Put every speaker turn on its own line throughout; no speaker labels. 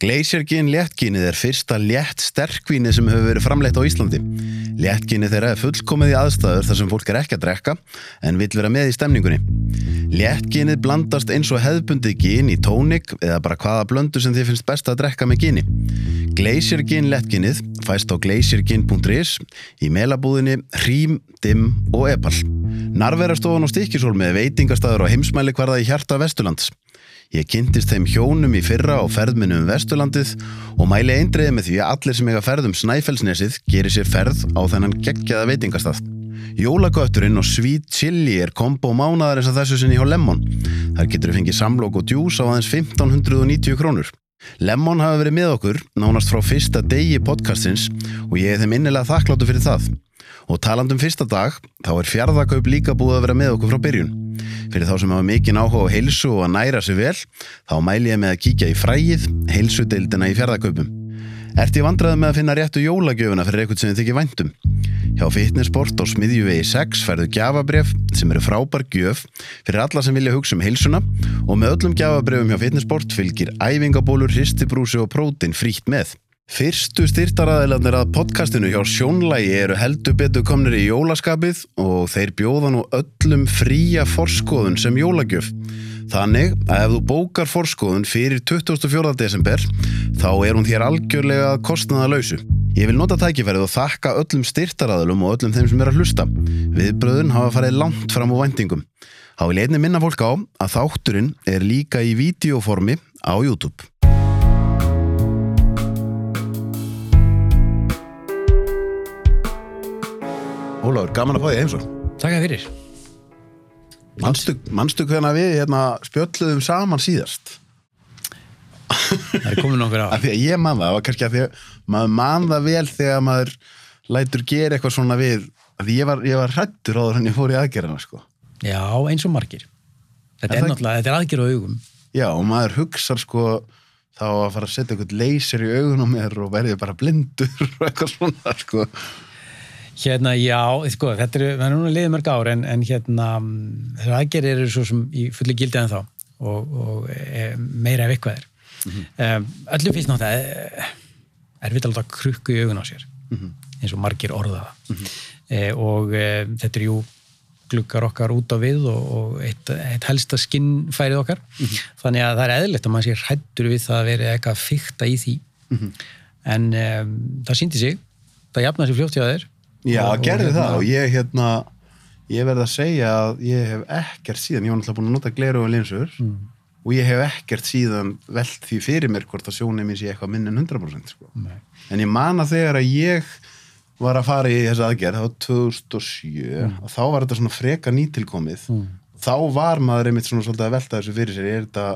Gleisjargin léttginið er fyrsta létt sterkvínið sem hefur verið framleitt á Íslandi. Léttginið þeirra er fullkomið í aðstæður þar sem fólk er ekki að drekka en vil vera með í stemningunni. Léttginið blandast eins og hefðbundið gin í tónik eða bara hvaða blöndu sem þið finnst best að drekka með gini. Gleisjargin léttginið fæst á gleisjargin.is í melabúðinni Hrím, Dimm og Epal. Narverastofan og Stikisólmi er veitingastæður á heimsmæli hverða í hjarta Vesturlands. Ég kynntist þeim hjónum í fyrra á ferðminu um Vesturlandið og mæli eindriði með því að allir sem eiga ferð um Snæfellsnesið gerir sér ferð á þennan geggjaða veitingastað. Jólagöturinn og Sweet Chili er kombo mánadarins að þessu sinni hjá Lemon. Þar getur við fengið samlokk og djús á aðeins 1590 krónur. Lemon hafi verið með okkur nánast frá fyrsta degi podcastins og ég er þeim innilega þakkláttu fyrir það. Og talandum fyrsta dag, þá er fjardakaup líka búið að vera með okkur frá byrjun. Fyrir þá sem hafa mikinn áhuga á heilsu og að næra sig vel, þá mæli ég með að kíkja í frægið, heilsudeildina í fjardakaupum. Ert ég vandraði með að finna réttu jólagjöfuna fyrir eitthvað sem þið þykir væntum? Hjá Fitnessport á Smiðjuvegi 6 færðu gjafabref sem eru frábær gjöf fyrir alla sem vilja hugsa um heilsuna og með öllum gjafabrefum hjá Fitnessport fylgir æfingabólur, hristibrúsi og prótin frítt með. Fyrstu styrtaraðilandir að podcastinu hjá Sjónlægi eru heldur betur komnir í jólaskapið og þeir bjóða nú öllum fría forskóðun sem jólagjöf. Þannig að ef þú bókar forskóðun fyrir 24. desember þá er hún þér algjörlega kostnaða lausu. Ég vil nota tækifærið og þakka öllum styrtaraðilum og öllum þeim sem er að hlusta. Viðbröðun hafa farið langt fram úr vendingum. Þá vil einni minna fólk á að þátturinn er líka í videoformi á YouTube. Ólafur, gaman að fá því eins og
Takk fyrir.
Manstu, manstu hvernig við hérna, spjöldluðum saman síðast?
Það er komin okkur á
af því að ég man það, það var kannski að því að maður man það vel þegar maður lætur gera eitthvað svona við af því ég var, ég var hrættur áður en ég fór í aðgerðina sko.
Já, eins og margir. Þetta
Er
er
það-
náttúrulega, þetta er aðgjör á augum.
Já og maður hugsar sko þá að fara að setja eitthvað leysir í augun á mér og verði bara blindur og eitthvað svona sko.
Hérna, já, sko, þetta er, það er núna liðið mörg ár en, en hérna, mm, þessar aðgerðir eru svo sem í fulli gildi en þá og, og e, meira ef eitthvað er. Mm Öllum finnst náttúrulega e, erfitt að láta krukku í augun á sér eins og margir orða það. E, og e, þetta er jú gluggar okkar út á við og, og eitt, eitt helsta skinnfærið okkar. Þannig að það er eðlilegt að maður sé hrættur við það að vera eitthvað að fykta í því. En um, það síndi sig það jafnaði sér fljótt hjá þér
já,
Og- og
gerði
hérna-
það og ég hérna ég verð að segja að ég hef ekkert síðan, ég var náttúrulega búin að nota gleru og linsur
Mm.
og ég hef ekkert síðan velt því fyrir mér hvort að sjónið mér sé eitthvað minn en 100% sko.
Nei.
en ég man að þegar að ég var að fara í þessa aðgerð það var 2007
Mm.
og þá var þetta svona freka nýtilkomið þá var maður einmitt svona svolítið að velta þessu fyrir sér er þetta,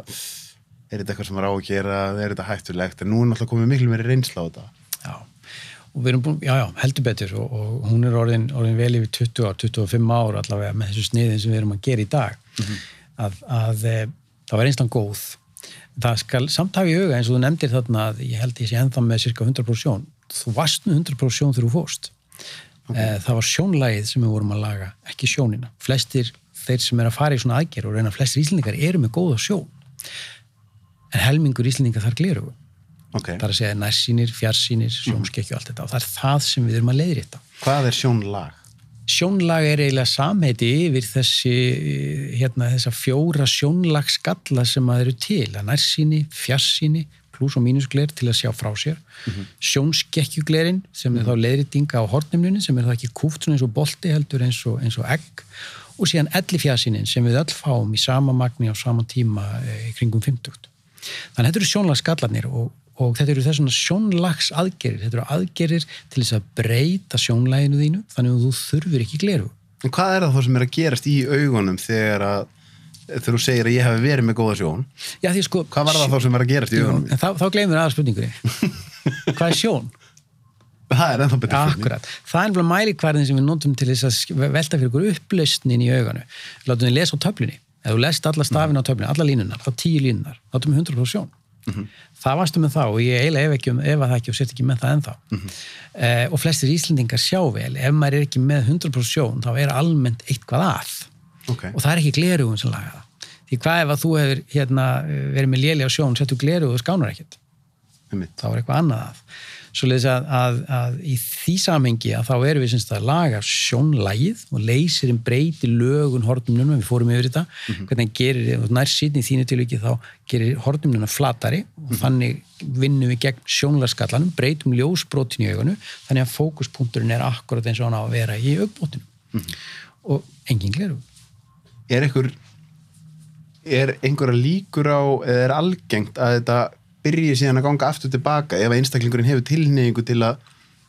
er þetta eitthvað sem er á að gera er þetta hættulegt, en nú er náttúrulega komið miklu meiri reynsla á þetta
og við erum búin, já, já, heldur betur. Og, og hún er orðin, orðin vel yfir 20 ár, 25 ár allavega með þessu sniðin sem við erum að gera í dag. Að, að e, það var einstaklega góð. Það skal samt hafa í huga eins og þú nefndir þarna að ég held ég sé ennþá með cirka 100% sjón. Þú varst með 100% sjón þegar þú fórst. Okay. það var sjónlægið sem við vorum að laga ekki sjónina, flestir þeir sem er að fara í svona aðgerð og reyna flestir íslendingar eru með góða sjón. En helmingur íslendingar þar gleru
okay.
það er að segja nærsýnir, fjarsýnir, sjónskekkju og allt þetta og það er það sem við erum að leiðrita.
hvað er sjónlag?
Sjónlag er eiginlega samheiti yfir þessi, hérna, þessa fjóra sjónlagsgalla sem að eru til, að nærsýni, fjarsýni, pluss og mínusgler til að sjá frá sér, mm -hmm. sjónskekkjuglerin sem er þá leiðritinga á hortnimlunni sem er þá ekki kúft eins og bolti heldur eins og, eins og egg og síðan elli fjarsýnin sem við öll fáum í sama magni á sama tíma e, í kringum 50. Þannig að þetta eru sjónlagsgallarnir og, og þetta eru þessuna sjónlags aðgerir, þetta eru aðgerir til þess að breyta sjónlæginu þínu þannig að þú þurfur ekki gleru.
En hvað er það þá sem er að gerast í augunum þegar að þegar þú segir að ég hef verið með góða sjón
Já, því sko...
hvað var það þá sem er að gerast í augunum?
En þá, þá gleymur aðra spurningunni. Hvað er sjón?
það er ennþá betur
Akkurat. Það er einhverja mælikvarðin sem við notum til þess að velta fyrir ykkur upplausnin í auganu. Látum við lesa á töflunni. Ef þú lest alla stafina á töflunni, alla línunar, þá tíu línunar, þá erum við 100% sjón. Það varstu með þá og ég eiginlega ef, um- ef að það ekki og sett ekki með það ennþá. eh, og flestir Íslendingar sjá vel, ef maður er ekki með 100% sjón, þá er almennt eitthvað að.
Ok.
Og það er ekki glerugun sem laga það. Því hvað ef að þú hefur hérna, verið með léli á sjón, settu glerugu og skánar ekkert? Þá er eitthvað annað að Svoleiðis að, að, að í því samhengi að þá erum við semst að laga sjónlægið og leysirinn breyti lögun hornumnum, við fórum yfir þetta. Hvernig hann gerir, og nær sýtni í þínu tilviki þá gerir hornumnuna flatari og þannig vinnum við gegn sjónlægskallanum, breytum ljósbrotin í augunu þannig að fókuspunkturinn er akkurat eins og hann á að vera í augbótinu og engin gleru
Er einhver er einhverja líkur á eða er algengt að þetta byrji síðan að ganga aftur tilbaka ef einstaklingurinn hefur tilneyingu til að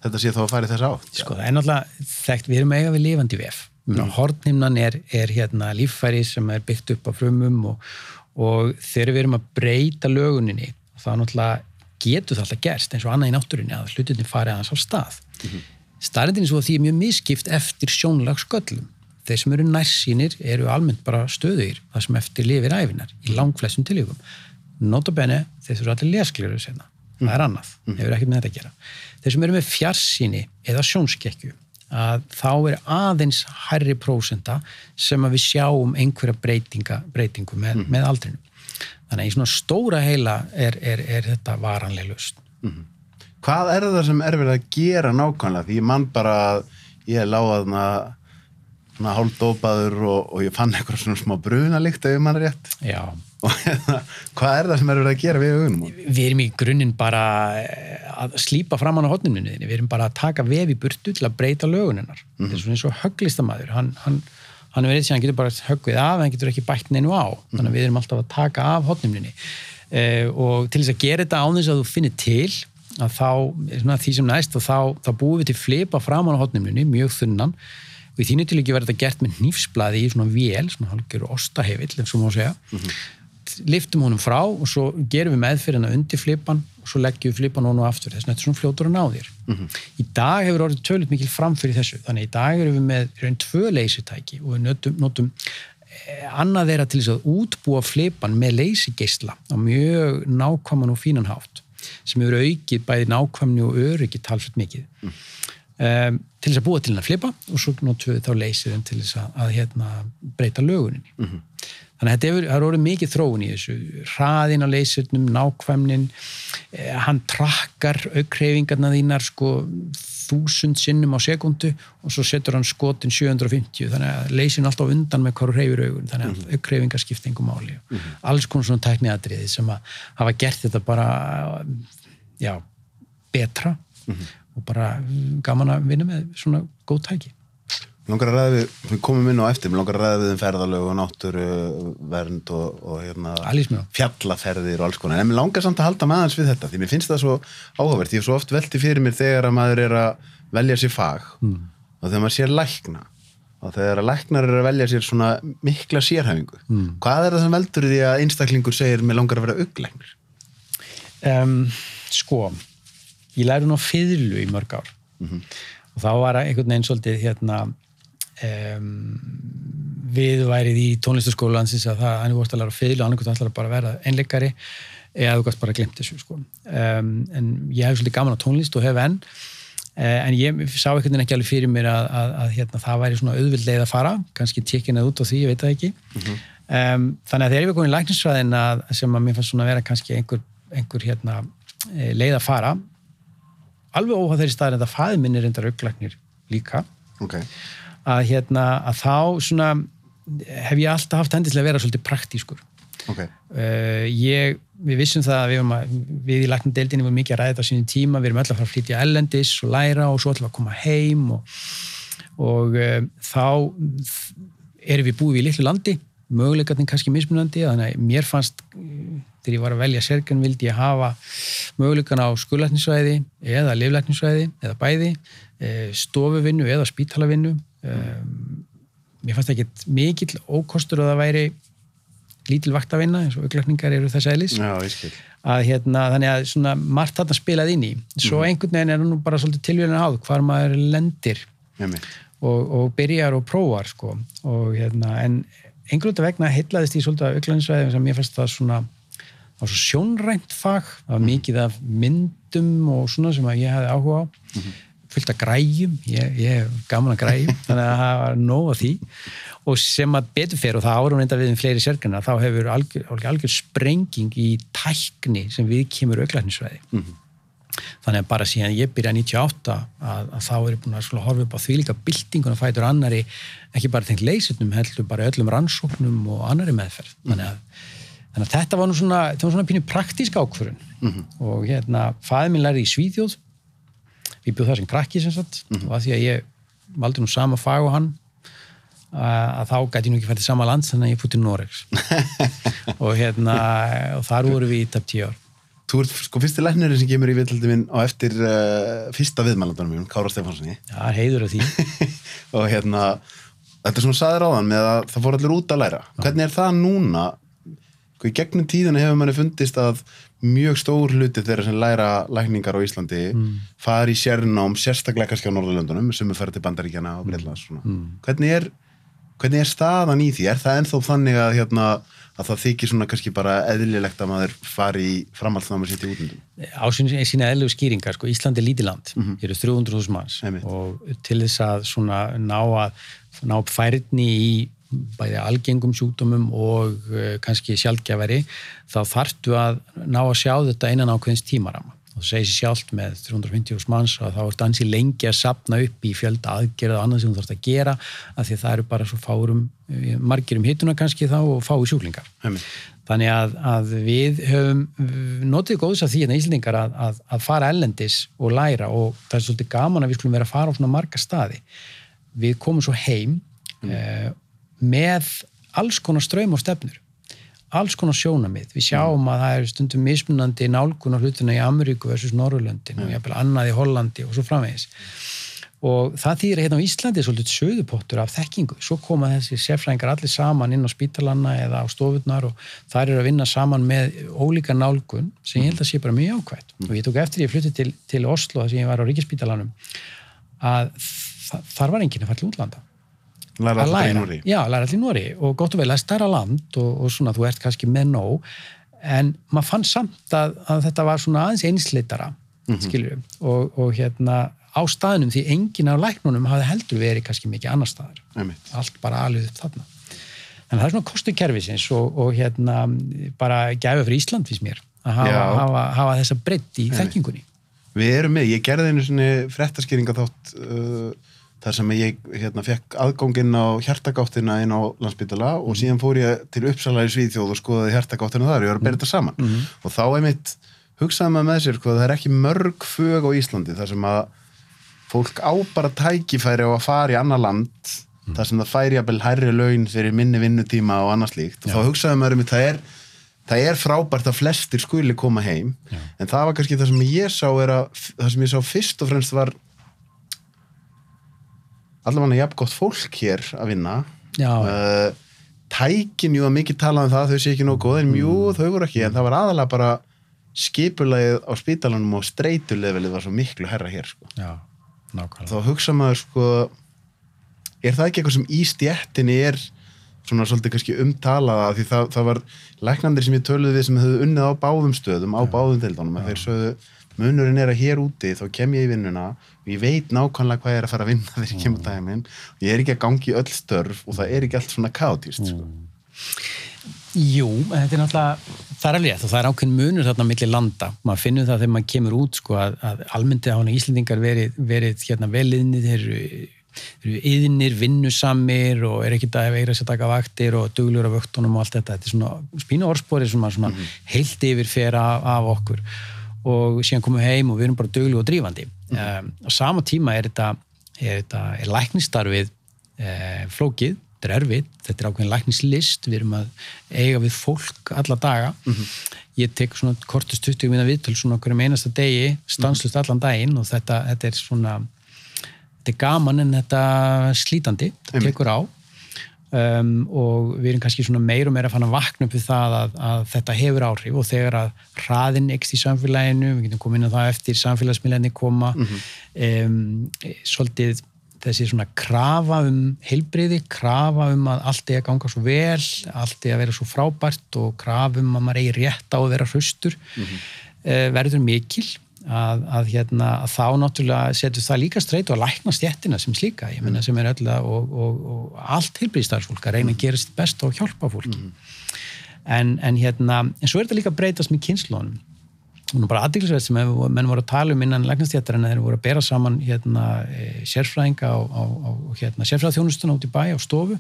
þetta sé þá að fara í þess átt
Sko, það er náttúrulega þekkt, við erum eiga við lifandi vef. Mm. Hortnimnan er, er hérna líffæri sem er byggt upp á frumum og, og þegar við erum að breyta löguninni, þá náttúrulega getur það alltaf gerst eins og annað í náttúrinni að hlutinni fari aðeins á stað. Mm -hmm. Staðrindin er svo að því er mjög miskipt eftir sjónlagsköllum. Þeir sem eru nærsýnir eru almennt bara stöðugir það sem eftir lifir æfinar í langflestum tilvíkum. Notabene, þeir eru allir leskleru senna. Það er annað, hefur ekkert með þetta að gera. Þeir sem eru með fjarsýni eða sjónskekkju, að þá er aðeins hærri prósenda sem að við sjáum einhverja breytinga, breytingu með, með aldrinum. Þannig að í svona stóra heila er, er, er þetta varanlega lust.
Hvað er það sem er verið að gera nákvæmlega? Því ég mann bara að ég láða þarna hálfdópaður og, og ég fann eitthvað svona smá brunalikt ef ég mann rétt.
Já,
hvað er það sem er verið að gera við augunum?
við erum í grunninn bara eh, að slípa framann á hotninminniðinni, við erum bara að taka vef í burtu til að breyta löguninnar. Þetta er svona eins og höglistamæður hann, hann, hann er verið sem hann getur bara höggvið af hann getur ekki bætt neinu á. Þannig að við erum alltaf að taka af hotninminni eh, og til þess að gera þetta án þess að þú finnir til að þá, svona því sem næst og þá, þá búum við til flipa framann á hotninminni mjög þunnan. Og í þínu til ekki verður þetta gert með nýfsblaði í svona vél, svona hálfgjör ostahefill, ef svo má segja liftum honum frá og svo gerum við meðfyrirna undir flipan og svo leggjum við flipan honum aftur. Þess að þetta er svona fljótur að ná þér. Í dag hefur orðið tölvöld mikil framfyrir þessu. Þannig í dag erum við með raun tvö leysitæki og við notum, notum eh, annað þeirra til þess að útbúa flipan með leysigeisla á mjög nákvæman og fínan hátt sem hefur aukið bæði nákvæmni og öryggi talsveit mikið. Um, til þess að búa til hennar flipa og svo notum við þá leysirinn til þess að, að hérna, breyta löguninni þannig að þetta hefur, orðið mikið þróun í þessu. Hraðin á leysirnum, nákvæmnin eh, hann trakkar aukreifingarna þínar sko þúsund sinnum á sekundu og svo setur hann skotin 750 þannig að leysin alltaf undan með hverju reyfur augun. Þannig að mm aukreifingar skipta engum máli alls konar svona tækniðatriði sem að hafa gert þetta bara já, betra og bara gaman að vinna með svona góð tæki
langar að ræða við, við komum inn á eftir, langar að ræða við um ferðalög og náttúru, vernd og, og hérna, fjallaferðir og alls konar. En mér langar samt að halda með aðeins við þetta, því mér finnst það svo áhugavert. Ég hef svo oft velti fyrir mér þegar að maður er að velja sér fag
Mm.
og þegar maður sér lækna og þegar að læknar er að velja sér svona mikla sérhæfingu.
Mm.
Hvað er það sem veldur því að einstaklingur segir mér langar að vera auglæknir?
um, sko ég læri nú fyrlu í mörg ár og þá var einhvern veginn svolítið hérna um, við værið í tónlistaskólansins að það, hann er vorst að læra fyrlu og annarkvæmt ætlar að bara vera einleikari eða þú gæst bara glemt þessu sko. um, en ég hef svolítið gaman á tónlist og hef enn. Eh, en ég sá einhvern veginn ekki alveg fyrir mér að, að, að hérna, það væri svona auðvild leið að fara. Kannski tekina út á því, ég veit það ekki. Um, þannig að þegar var komin í læknisfræðin að, sem að mér fannst svona að vera kannski einhver, einhver hérna, eh, leið að fara alveg óhað þeirri staðin að hérna, að þá svona hef ég alltaf haft hendislega að vera svolítið praktískur.
Ok.
Uh, ég, við vissum það að við, að, við í læknadeildinni vorum mikið að ræða þetta á sínum tíma, við erum öll að fara að flytja ellendis og læra og svo við að koma heim og, og uh, þá erum við búið í litlu landi. Möguleikarnir kannski mismunandi þannig að mér fannst uh, þegar ég var að velja sérgan vildi ég hafa möguleikan á skurlæknisvæði eða liflæknisvæði eða bæði stofuvinnu eða spítalavinnu um, mér fannst ekki mikill ókostur að það væri lítil vaktavinna eins og auklækningar eru þess
skil.
að hérna, þannig að svona margt þarna spilað inn í. Svo einhvern veginn er nú bara svolítið tilvíðan áð hvar maður lendir og, og byrjar og prófar sko. og hérna, en einhvern veginn vegna heitlaðist í svolítið auklækningsvæði sem ég fannst það svona á svo sjónrænt fag, það var mikið af myndum og svona sem að ég hefði áhuga á fullt af græjum ég, ég hef gaman að græjum þannig að það var nóg af því og sem að betur fyrir og það árum reynda við um fleiri sérgana þá hefur algjör, algjör sprenging í tækni sem við kemur auklæknisvæði mm -hmm. þannig að bara síðan ég byrja 98 að, að þá er ég búin að horfa upp á því líka byltingun og fætur annari ekki bara tengt leysutnum heldur bara öllum rannsóknum og annari meðferð -hmm. þannig að Þannig að þetta var nú svona, var svona pínu praktísk ákvörun mm -hmm. og hérna fæði minn lærið í Svíðjóð við bjóðum það sem krakki sem sagt. Mm -hmm. og að því að ég valdi nú sama fag og hann að þá gæti ég nú ekki fættið sama land þannig að ég fútti Noregs. Og hérna og þar voru við í tap 10 ár.
Þú ert sko fyrsti læknirinn sem kemur í viðhaldi minn á eftir uh, fyrsta viðmælandunum minn, Kára Stefánssoni
Já, heiður af því.
Og hérna, þetta er svona saður áðan með að það fór allir út að læra. Hvernig er það núna sko í gegnum tíðina hefur manni fundist að mjög stór hluti þeirra sem læra lækningar á Íslandi mm. fari í sérnám, sérstaklega kannski á Norðurlöndunum sem er ferðið til Bandaríkjana og Breitlands mm. hvernig, er, hvernig er staðan í því? Er það ennþá þannig að, hérna, að það þykir svona kannski bara eðlilegt að maður fari í framhaldsnáma sitt í útlöndum?
Á sína eðlilegu skýringar, sko, Íslandi er lítið land, mm -hmm. eru 300.000 manns Einmitt. og til þess að ná að ná upp færitni í bæði algengum sjúkdómum og uh, kannski sjálfgefari þá þartu að ná að sjá þetta einan ákveðins tímarama og það segir sér sjálft með 350 manns að þá er dansi lengi að sapna upp í fjölda aðgerða og annað sem þú þarfst að gera af því það eru bara svo fárum eh, margir um hittuna kannski þá og fái sjúklingar Heim. þannig að, að við höfum notið góðs af því hérna íslendingar að, að, að fara ellendis og læra og það er svolítið gaman að við skulum vera að fara á svona marga staði við komum svo heim mm. eh, með alls konar ströym og stefnur alls konar sjónamið. Við sjáum að það er stundum mismunandi nálgun á hlutina í Ameríku versus Norrlöndin og jæfnvel annað í Hollandi og svo framvegis. Og það þýðir hérna á Íslandi svolítið söðupottur af þekkingu. Svo koma þessi sérfræðingar allir saman inn á spítalanna eða á stofurnar og þar eru að vinna saman með ólíka nálgun sem ég held að sé bara mjög ákvæmt. Mm. Og ég tók eftir ég fluttið til, til Oslo þar sem ég var á Ríkisspítalanum að þar var enginn að falla útlanda
Læra allir í Núri.
Já, læra allir í Núri og gott og vel að stærra land og, og svona þú ert kannski með nóg en maður fann samt að, að þetta var svona aðeins einsleitara mm -hmm. skiljum og, og hérna á staðnum því enginn af læknunum hafði heldur verið kannski mikið annar staðar
Einmitt.
allt bara alveg upp þarna en það er svona kostu kervisins og, og hérna bara gæfa fyrir Ísland fyrst mér að hafa, hafa, hafa þessa breytt í Einmitt. þekkingunni
Við erum með, ég gerði einu svona frettaskýringa þátt uh, þar sem ég hérna, fekk aðgónginn á hjartagáttina inn á landsbytala og mhm. síðan fór ég til Uppsala í Svíðjóð og skoðaði hjartagáttina þar og ég var að berja þetta saman mm -hmm. og þá einmitt hugsaði maður með sér hvað það er ekki mörg fög á Íslandi þar sem að fólk á bara tækifæri á að fara í annar land mm. þar sem það færi að belja hærri laun fyrir minni vinnutíma og annars líkt og þá hugsaði maður einmitt það er það er frábært að flestir skuli koma heim Já. en það var kannski það sem ég sá að, það sem ég sá fyrst og fremst var allavega jafn gott fólk hér að vinna uh, tækin, jú að mikið tala um það þau sé ekki nógu góð, en mjú, mm. þau voru ekki en það var aðalega bara skipulagið á spítalunum og streytulevelið var svo miklu herra hér sko.
Já, nákvæmlega
þá hugsa maður sko er það ekki eitthvað sem í stjættinni er svona svolítið kannski umtalaða því það, það var læknandir sem ég töluði við sem hefðu unnið á báðum stöðum, á Já. báðum deildánum þeir sögðu munurinn er að hér úti þá kem ég í vinnuna og ég veit nákvæmlega hvað ég er að fara að vinna þegar ég kemur mm. daginn minn og ég er ekki að gangi öll störf og það er ekki allt svona káttist sko. Mm.
Jú, þetta er náttúrulega það er alveg það er ákveðin munur þarna millir landa maður finnur það þegar maður kemur út sko, að, að almyndi á hana Íslendingar verið, verið hérna, veliðnið þeir eru yðinir, vinnusamir og er ekki að veira sér taka vaktir og duglur af vöktunum og allt þetta þetta er svona spínu orðspori sem svona mm -hmm. heilt yfir fer af, af okkur og síðan komum við heim og við erum bara döglu og drífandi. Mm. um, á sama tíma er þetta er, þetta, er læknistarfið eh, flókið, þetta er erfið þetta er ákveðin læknislist, við erum að eiga við fólk alla daga. Mm -hmm. ég tek svona kortust 20 minna viðtöl svona okkur um einasta degi stanslust allan daginn og þetta, þetta er svona þetta er gaman en þetta slítandi, þetta tekur á Um, og við erum kannski meir og meira að fann að vakna upp við það að, að þetta hefur áhrif og þegar að hraðin ekst í samfélaginu, við getum komið inn á það eftir samfélagsmiðlenni koma mm -hmm. um, svolítið þessi svona krafa um heilbriði, krafa um að allt er að ganga svo vel, allt er að vera svo frábært og krafa um að maður eigi rétt á að vera hraustur mm -hmm. uh, verður mikil að, að, hérna, að þá náttúrulega setur það líka streyt og lækna stjettina sem slíka, ég menna sem er öll að, og, og, og allt heilbríðstarfsfólk að reyna að gera sitt best og hjálpa fólki. En, en hérna, en svo er þetta líka að breytast með kynnslónum og nú bara aðdýrlisveit sem hef, menn voru að tala um innan læknastjættar en þeir voru að bera saman hérna, e, sérfræðinga á hérna, sérfræðaþjónustuna út í bæ á stofu.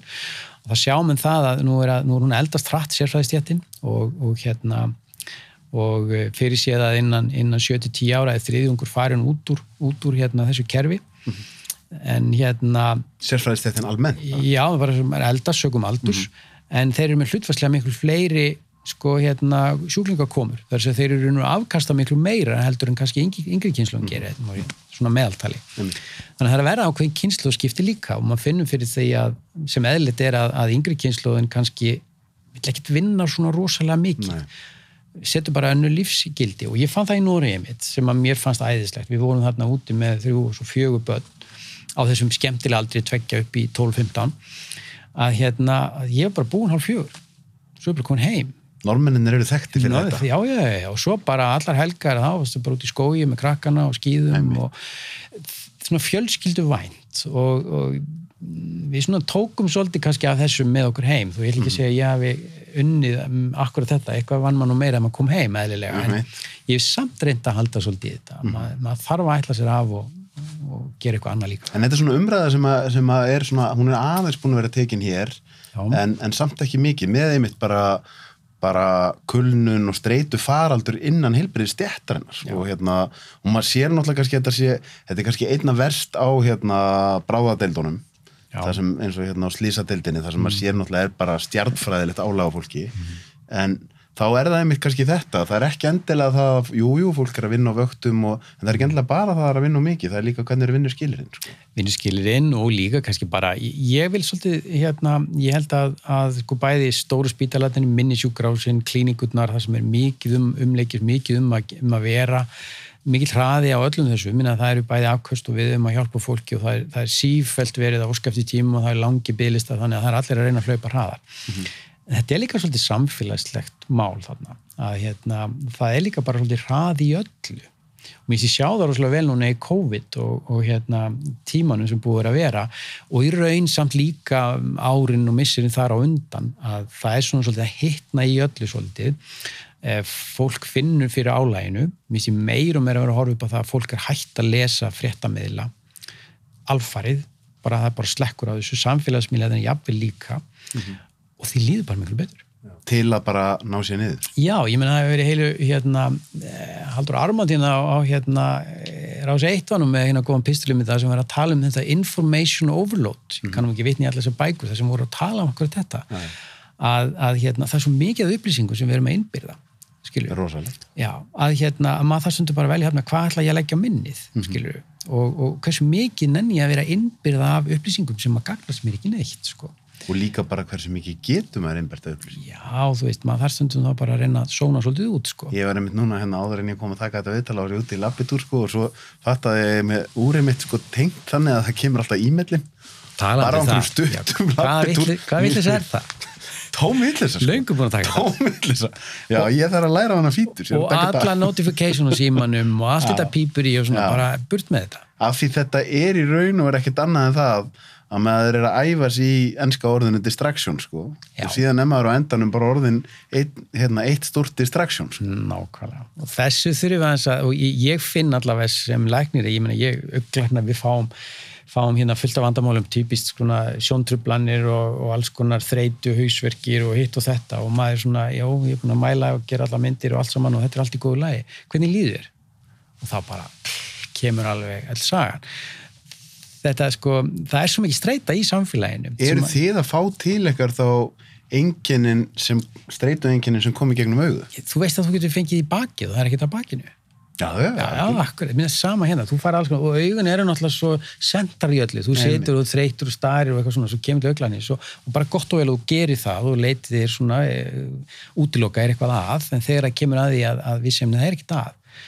Og það sjáum en það að nú er, að, nú er hún eldast hratt sérfræðistjættin og, og hérna og e, fyrir séð að innan, innan 7-10 ára er þriðjungur farin út úr, út úr hérna, þessu kerfi. En hérna
Sérfræðistettin almennt?
já, það var sem er eldast sögum aldurs en þeir eru með hlutfærslega miklu fleiri sko hérna sjúklingakomur. Þar sem þeir eru nú afkasta miklu meira heldur en kannski yngri, yngri kynsluðum gerir svona meðaltali. Þannig að það er að vera ákveðin kynslu skipti líka og maður finnum fyrir því að sem eðlit er að, að yngri kynsluðin kannski vill ekkit vinna svona rosalega mikið.
Nei.
Setur bara önnu lífsgildi. Og ég fann það í Nóriði mitt sem að mér fannst æðislegt. Við vorum þarna úti með þrjú og svo fjögur börn á þessum skemmtilega aldrei tveggja upp í 12-15 að hérna, að ég var bara búin hálf fjögur. Svo er bara komin heim.
Normenninir eru þekkti fyrir
Náði,
þetta.
Já, já, já, og svo bara allar helgar þá varstu bara út í skógi með krakkana og skýðum
Einmitt.
og svona fjölskyldu vænt. Og, og við svona tókum svolítið kannski af þessu með okkur heim. Þú vil ekki
Mm.
segja ég hafi unnið um, akkurat þetta, eitthvað vann maður meira að maður kom heim eðlilega, en
Einmitt.
ég hef samt reynd að halda svolítið í þetta, Ma, maður þarf að ætla sér af og, og gera eitthvað annað líka.
En þetta er svona umræða sem, að, sem að er svona, hún er aðeins búin að vera tekin hér en, en samt ekki mikið. Með einmitt bara, bara kulnun og streitu faraldur innan heilbriði stjættarinnar og hérna, og maður sér náttúrulega kannski þetta sé, þetta er kannski einna verst á hérna bráðadeildunum Það sem eins og hérna á slísadeildinni það sem maður sér náttúrulega er bara stjartfræðilegt álega á fólki. En þá er það einmitt kannski þetta, það er ekki endilega það, að, jú, jú, fólk er að vinna á vöktum og, en það er ekki endilega bara það að vinna á mikið, það er líka hvernig eru vinnu skilirinn sko.
vinnuskilir inn og líka kannski bara ég vil svolítið, hérna, ég held að, að sko bæði stóru spítalatinni minni sjúkrásinn, klíningunnar, það sem er mikið um umleikir, mikið um að, um að vera mikið hraði á öllum þessu. Minna það eru bæði afkvöst og við um að hjálpa fólki og það er, það er sífælt verið að óskæfti tíma og það er langi bygglista þannig að það er allir að reyna að hlaupa hraðar. En þetta er líka svolítið samfélagslegt mál þarna að hérna, það er líka bara svolítið hraði í öllu. Og mér sé sjá það rosalega vel núna í COVID og, og hérna tímanum sem búið að vera og í raun samt líka árin og missirinn þar á undan að það er svona svolítið að hitna í öllu svolítið fólk finnur fyrir álæginu mér sé meir og meira að vera að horfa upp á það að fólk er hægt að lesa fréttamiðla alfarið, bara það er bara slekkur á þessu samfélagsmiðla en jafnvel líka og því líður bara miklu betur.
Til að bara ná sér niður.
Já, ég menn að það hefur verið heilu hérna, eh, Haldur Armandina á, á hérna, eh, rási eittanum með hérna góðan pistolum í það sem var að tala um þetta information overload, ég kannum ekki vitni í allar þessar bækur þar sem voru að tala um okkur þetta. Að, að hérna, það er svo mikið af upplýsingu sem við erum að innbyrða skilju,
rosalegt.
Já, að hérna að maður þar stundur bara velja hérna hvað ætla ég að leggja á minnið skilju, og, og hversu mikið nenni ég að vera innbyrða af upplýsingum sem að gagnast mér ekki neitt, sko.
Og líka bara hversu mikið getum að reynberta upplýsing
Já, þú veist, maður þar stundum þá bara að reyna að sóna svolítið út, sko.
Ég var einmitt núna hérna áður en ég kom að taka þetta viðtala ég úti í labbitúr sko og svo fattaði ég með úrið mitt sko tengt þannig að það kemur alltaf
Talandi
Bara á einhverjum
það.
stuttum
Já, Hvaða
labbitúr.
villi- Hvaða villis er það?
Tóm villisa sko.
Löngu búin að taka það.
tóm villisa já ég þarf að læra hana fítur
Og alla notification á símanum og allt þetta pípur í og svona
Já.
bara burt með þetta.
af því þetta er í raun og er ekkert annað en það að maður er að æfa sig í ennska orðinu distraction sko
Já.
og síðan er maður á endanum bara orðin eitt, hérna, eitt stort distraction sko.
Nákvæmlega. Og þessu þurfum við að, og ég, ég finn allavega sem læknir, ég meina ég uppglækna við fáum, fáum hérna fullt af vandamálum, typist svona sjóntrublanir og, og alls konar þreytu, hausverkir og hitt og þetta og maður svona, já, ég er búin að mæla og gera alla myndir og allt saman og þetta er allt í góðu lagi. Hvernig líður? Og þá bara kemur alveg all sagan. Þetta er sko, það er svo mikið streyta í samfélaginu. að-
þið að fá til ekkar þá enginin sem streitu enginin sem kom í gegnum auðu
Þú veist að þú getur fengið í bakið og það er ekkert á bakinu.
Já, já,
akkurat, mér er sama hérna, þú fær alls konar og augun eru náttúrulega svo sentrar í öllu, þú setur og þreytur og starir og eitthvað svona, svo kemur til auglanis og, og bara gott og vel og gerir það og leitið þér svona e, útiloka er eitthvað að, en þegar það kemur að því að, að við sem það er ekkert að.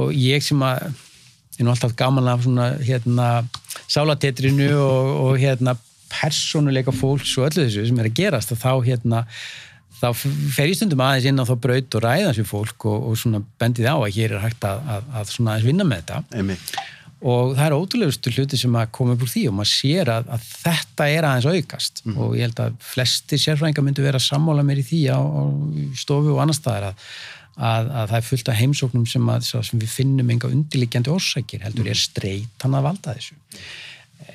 Og ég sem að er nú alltaf gaman af svona hérna sálatetrinu og, og hérna persónuleika fólks og öllu þessu sem er að gerast að þá hérna þá fer ég stundum aðeins inn á þá braut og ræða sem fólk og, og svona bendið á að hér er hægt að, að, að svona aðeins vinna með þetta
Einmitt.
og það er ótrúlegustu hluti sem að koma upp úr því og maður sér að, að þetta er aðeins aukast
Mhm.
og ég held að flesti sérfræðingar myndu vera sammála mér í því á, á stofu og annar staðar að, að, að það er fullt af heimsóknum sem, að, sem við finnum enga undirliggjandi orsakir heldur
Mhm.
er streytan að valda þessu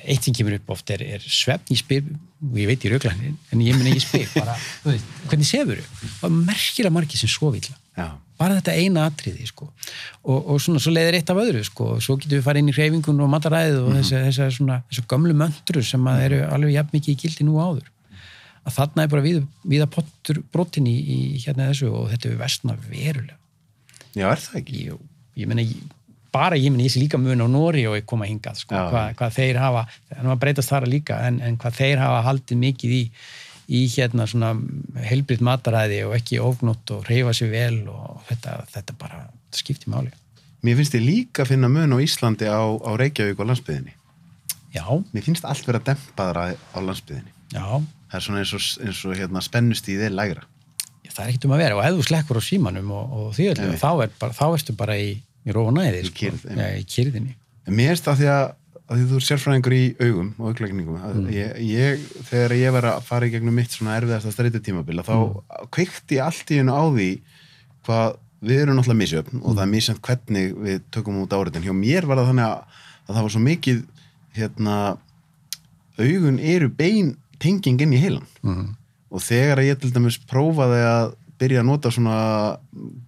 eitt sem kemur upp oft er, er svefn. Ég spyr, og ég veit í rauglænin en ég minn ekki spyr, bara, þú veist, hvernig sefur það er merkilega margir sem svo vilja bara þetta eina atriði sko. og, og svona, svo leiðir eitt af öðru sko. og svo getum við farið inn í hreyfingun og mataræðið og þessi, þessi, svona, þessi gömlu möndru sem að eru alveg jafn mikið í gildi nú áður. Að þarna er bara við, viða pottur brotin í, í hérna þessu og þetta er vestna verulega.
Já, er það ekki?
Jú, ég meina, ég- bara ég meina ég sé líka mun á Nóri og koma hingað sko,
Já.
hvað, hvað þeir hafa, þannig að breytast þar líka en, en hvað þeir hafa haldið mikið í í hérna svona heilbritt mataræði og ekki ofnótt og reyfa sér vel og þetta, þetta bara skiptir máli.
Mér finnst ég líka að finna mun á Íslandi á, á Reykjavík og landsbyðinni.
Já,
Mér finnst allt vera dempaðra á landsbyðinni.
já,
Það er svona eins og, eins og hérna, spennustíðið lægra.
það er ekkert um að vera og ef þú slekkur á símanum og, og því öllu,
Nei.
þá, er bara, þá ertu bara í, í rónæði, sko. í kyrðinni.
En mér finnst það því að, að því þú er sérfræðingur í augum og auglækningum. Mm. Ég, ég, þegar ég var að fara í gegnum mitt svona erfiðasta streytutímabila, þá mm. kveikti allt í hennu á því hvað við erum náttúrulega misjöfn og það er misjöfn hvernig við tökum út áriðin. Hjá mér var það þannig að, að það var svo mikið hérna, augun eru bein tenging inn í heilan.
Mm.
og þegar að ég til dæmis prófaði að byrja að nota svona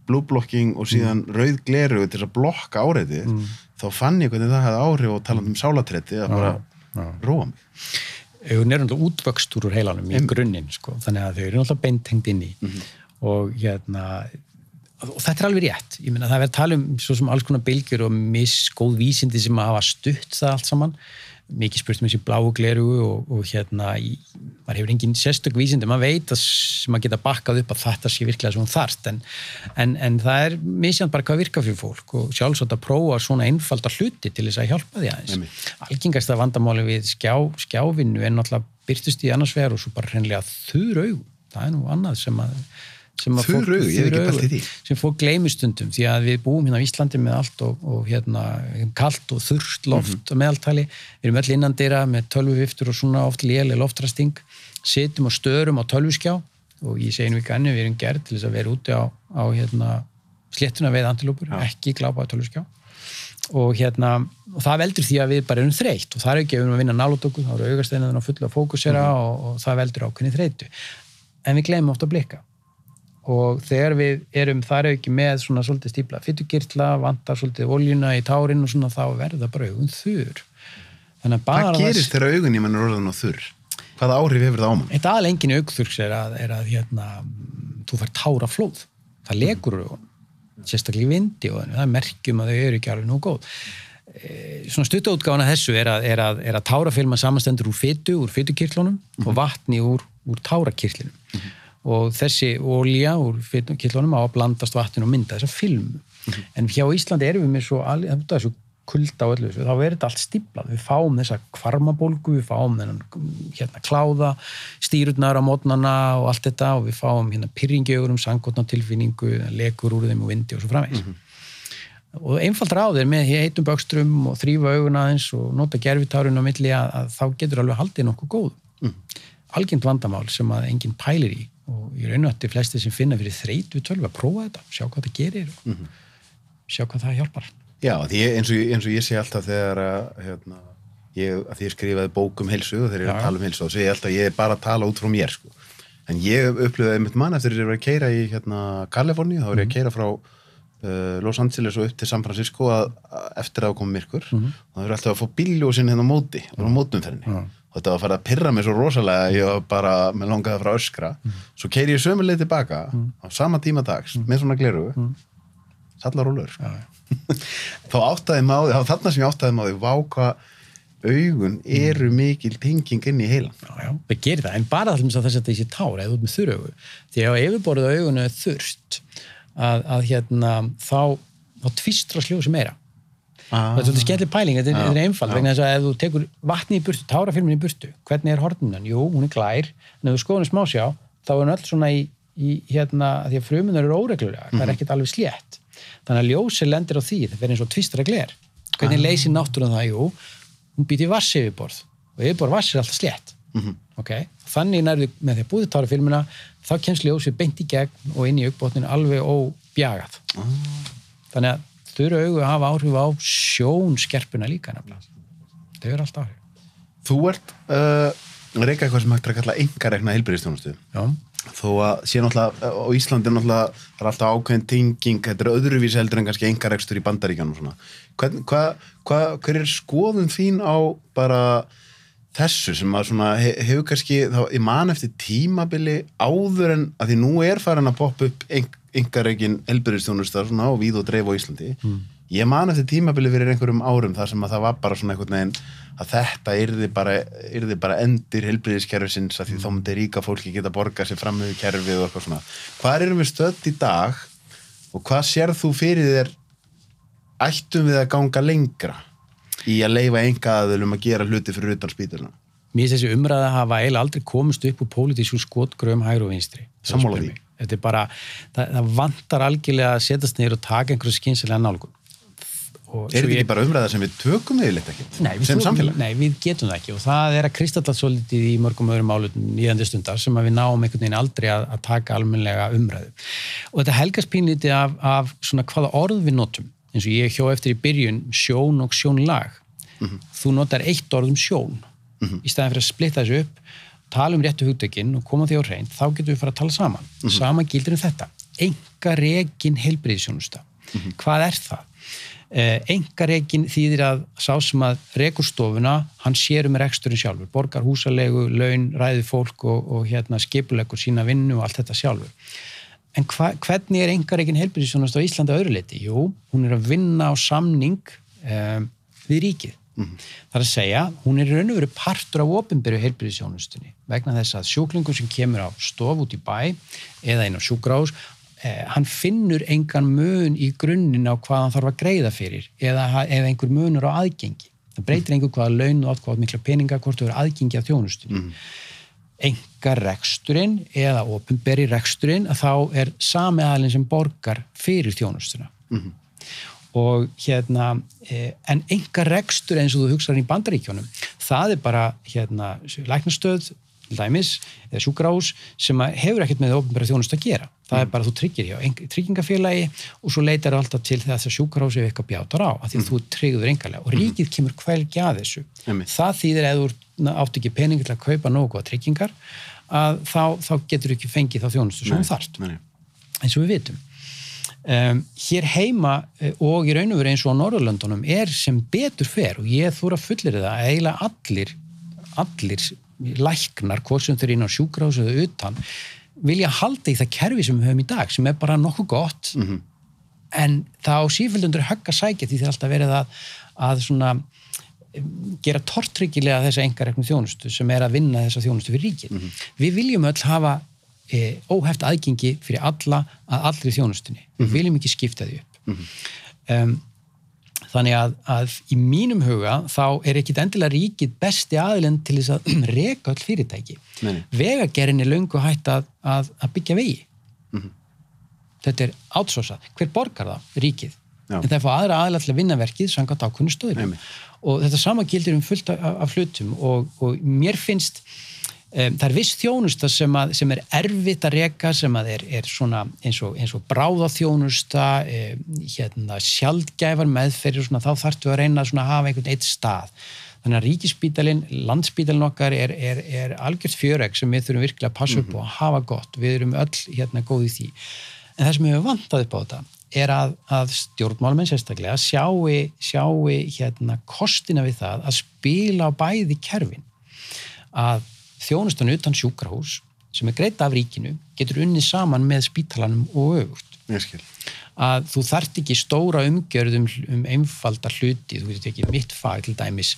blue blocking og síðan mm. rauð gleru til að blokka áreitið þá fann ég hvernig það hefði áhrif og talað um sálatretti að bara
já.
róa mig.
Augun eru náttúrulega útvöxt úr heilanum í grunninn sko, þannig að þau eru náttúrulega beintengt inn í. Og hérna og þetta er alveg rétt, ég meina það er verið að tala um svo sem alls konar bylgjur og misgóð vísindi sem að hafa stutt það allt saman mikið spurt um þessi bláu gleru og, og hérna, í, maður hefur engin sérstök vísindi, maður veit að að geta bakkað upp að þetta sé virkilega svona þarft. En, en, en það er misjant bara hvað virka fyrir fólk og sjálfsagt að prófa svona einfalda hluti til þess að hjálpa því aðeins.
Einmitt.
algengasta vandamáli við skjá, skjávinnu er náttúrulega byrtust í annars vegar og svo bara hreinlega þurr augu. Það er nú annað sem að, sem að
Þurr augu, ég hef ekki pælt í því.
sem fór gleymistundum því að við búum hérna á Íslandi með allt og, og hérna kalt og þurrt loft mm meðaltali, við erum öll innandira með tölvuviftur og svona oft léli loftrasting sitjum og störum á tölvuskjá og ég segi nú ekki annir, við erum gerð til þess að vera úti á, á hérna, sléttuna veið antilópur,
Já.
ekki glápa á tölvuskjá og hérna, og það veldur því að við bara erum þreytt og það er ekki ef við erum að vinna nálutöku þá eru augasteinarinn á fullu að fókusera
Mhm.
og, og það veldur ákveðni þreytu en við glemum ofta að blikka og þegar við erum þar ekki með svona svolítið stípla fytugirtla, vantar svolítið oljuna í tárin og svona þá verða bara augun þurr. Að
Hvað gerist þegar augun í mann er orðin á þurr? Hvaða áhrif hefur það á mann?
eitt aðlengin augþurks er að, er að hérna, þú fær tára flóð. Það legur úr augun sérstaklega í vindi og það er merkjum að þau eru ekki alveg nú góð. Eh, svona stuttóutgáfana þessu er að, er að, er að tárafilma samastendur úr fytu, úr fytukirtlunum og vatni úr, úr tárakirtlinum og þessi ólja úr fytukirtlunum á að blandast vatninu og mynda þessa filmu en hjá Íslandi erum við með svo, svo kulda og öllu þessu, þá er þetta allt stíplað við fáum þessa kvarmabólgu, við fáum þennan hérna kláða stýrurnar á mótnana og allt þetta og við fáum hérna pyrringjögurum, sangotna tilfinningu lekur úr þeim og vindi og svo framvegis. Og einfald ráð er með heitum bökstrum og þrýfa augun aðeins og nota gerfitárun á milli að, að þá getur alveg haldið nokkuð góð mm. algjönd vandamál sem að enginn pælir í og ég raun og þetta flesti sem finna fyrir þreyt við tölvu að prófa þetta, sjá hvað það gerir og sjá hvað það hjálpar.
Já, því ég, eins, og, ég- eins og ég sé alltaf þegar að, hérna, ég, að því ég skrifaði bók um heilsu og þegar ég er að tala um heilsu og ég alltaf, ég er bara að tala út frá mér sko. en ég upplöði einmitt mann eftir að ég var að keira í hérna, Kaliforni, þá var ég að keira frá uh, Los Angeles og upp til San Francisco að, að, eftir að það kom myrkur. Og það er alltaf að fá bíljósin hérna á móti og á mótumferðinni. Og þetta var að fara að pirra mig svo rosalega að ég var bara með langaði frá öskra. Svo keiri ég sömuleið tilbaka á sama tíma dags með svona gleru sallar og lör. Sko. þá áttaði maður, þá þarna sem ég áttaði maður vá hvað augun eru mikil tenging inn í
já, það gerir það, en bara það sem þess að þessi tár eða út með þurraugu, því að yfirborðið augunum er þurrt að, að hérna, þá, þá tvistra sljósi meira það er svolítið skemmtileg pæling, þetta er, er einfald vegna þess að ef þú tekur vatni í burtu, tárafilmin í burtu hvernig er hornunan? Jú, hún er glær en ef þú skoðum smá sjá, þá er hún öll svona í, í hérna, því að frumunar eru óreglulega, það er ekkert alveg slétt. Þannig að ljósi lendir á því, það verður eins og tvistra gler. Hvernig leysir náttúrulega það, jú hún býti vass yfirborð og yfirborð vass er alltaf slétt. Okay? þannig nærðu með því að búið tára filmuna þá kemst ljósið beint í gegn og inn í aukbótnin alveg óbjagað. Þannig að þurru augu hafa áhrif á sjónskerpuna líka nefnilega þau eru alltaf áhrif
Þú ert uh, reyka eitthvað sem hægt er að kalla engarekna heilbyrðistjónustu
Já.
þó að sé náttúrulega á Íslandi náttúrulega er alltaf ákveðin tenging þetta er öðruvís heldur en kannski engarekstur í bandaríkjanum. Hvern, hva, hva, hver er skoðun þín á bara þessu sem að svona he, hefur kannski þá ég man eftir tímabili áður en að því nú er farin að poppa upp eng, engareikin heilbyrðistjónustar svona á víð og dreif á Íslandi. Ég man eftir tímabili fyrir einhverjum árum þar sem að það var bara svona einhvern veginn að þetta yrði bara, yrði bara endir heilbriðiskerfisins að því þá myndi ríka fólki geta borgað sér fram með kerfið og eitthvað svona. Hvað erum við stödd í dag og hvað sér þú fyrir þér? Ættum við að ganga lengra í að leifa enga aðeilum að gera hluti fyrir utan spýturna?
Mér finnst þessi umræða að hafa eiginlega aldrei komist upp úr pólitísku skotgröfum hægri og vinstri.
Sammála því.
Þetta er bara, það, það vantar algjörlega að setjast niður og taka einhverju skynsilega nálgun.
Er þetta ekki bara umræða sem við tökum eða ekkert?
Nei, við, getum það ekki og það er að kristallast svo litið í mörgum öðrum álutum nýjandi stundar sem að við náum einhvern veginn aldrei að, að taka almenlega umræðu. Og þetta helgast pínlítið af, af svona hvaða orð við notum. Eins og ég hjó eftir í byrjun sjón og sjónlag. Þú notar eitt orð um sjón í staðin fyrir að splitta þessu upp, tala um réttu hugtökin og koma því á reynd, þá getum við fara að tala saman. Sama gildir um þetta. Enga rekin heilbriðisjónusta. Hvað er það? Eh, engareikin þýðir að sá sem að rekurstofuna, hann sér um reksturinn sjálfur, borgar húsalegu, laun, ræði fólk og, og hérna skipulegur sína vinnu og allt þetta sjálfur. En hva, hvernig er engareikin helbriðisjónast á Íslandi að öðru leiti? Jú, hún er að vinna á samning um, við ríkið. Það er að segja, hún er raun og veru partur af ofinbyrju heilbriðisjónustunni vegna þess að sjúklingur sem kemur á stof út í bæ eða inn á sjúkrás eh, hann finnur engan mun í grunninn á hvað hann þarf að greiða fyrir eða, eða einhver munur á aðgengi það breytir einhver hvaða laun og átt hvaða mikla peninga hvort þú er aðgengi af þjónustunni mm. Enga reksturinn eða ofinberi reksturinn að þá er sami aðalinn sem borgar fyrir þjónustuna
Mhm.
og hérna eh, en enga rekstur eins og þú hugsaður í bandaríkjónum það er bara hérna læknastöð til dæmis, eða sjúkrahús sem hefur ekkert með ofnbæra þjónust að gera það er bara að þú tryggir hjá tryggingafélagi og svo leitar alltaf til þess að sjúkrahús ef eitthvað bjátar á, af því að þú tryggður engalega og ríkið kemur hvergi að þessu.
Einmitt.
það þýðir að þú átt ekki pening til að kaupa nógu að tryggingar að þá, þá getur þú ekki fengið þá þjónustu sem
nei.
eins og við vitum. Um, hér heima eh, og í raun og veru eins og á Norðurlöndunum er sem betur fer og ég þúr að fullir það að eiginlega allir allir læknar hvort sem þeir eru inn á sjúkrahús eða utan vilja halda í það kerfi sem við höfum í dag sem er bara nokkuð gott
Mhm.
en það á sífjöldundur högg að sækja því þeir alltaf verið að, að svona um, gera tortryggilega þessa engareknum þjónustu sem er að vinna þessa þjónustu fyrir ríkið. Við viljum öll hafa e, óheft aðgengi fyrir alla að allri þjónustunni. Við viljum ekki skipta því upp. Um, þannig að, að í mínum huga þá er ekkit endilega ríkið besti aðilinn til þess að reka öll fyrirtæki.
Nei.
Vegagerinn er löngu hætt að, að, að byggja vegi. Þetta er átsósað. Hver borgar það? Ríkið.
Já.
En það er fá aðra aðilega til að vinna verkið samkvæmt ákvöndu stöðum. Og þetta sama gildir um fullt af, af hlutum og, og mér finnst um, það er viss þjónusta sem, að, sem er erfitt að reka sem að er, er svona eins og, eins og bráðaþjónusta um, hérna sjaldgæfar meðferðir svona þá þarftu að reyna svona að hafa einhvern eitt stað. Þannig að ríkispítalinn, landsspítalinn okkar er, er, er algjört fjöreg sem við þurfum virkilega að passa upp og að hafa gott. Við erum öll hérna góð í því. En það sem við höfum vantað upp á þetta er að, að stjórnmálmenn sérstaklega sjáu, sjáu hérna kostina við það að spila á bæði kerfin. Að þjónustan utan sjúkrahús sem er greitt af ríkinu getur unnið saman með spítalanum og öfugt. Að þú þart ekki stóra umgjörð um, einfalda hluti, þú veist ekki mitt fag til dæmis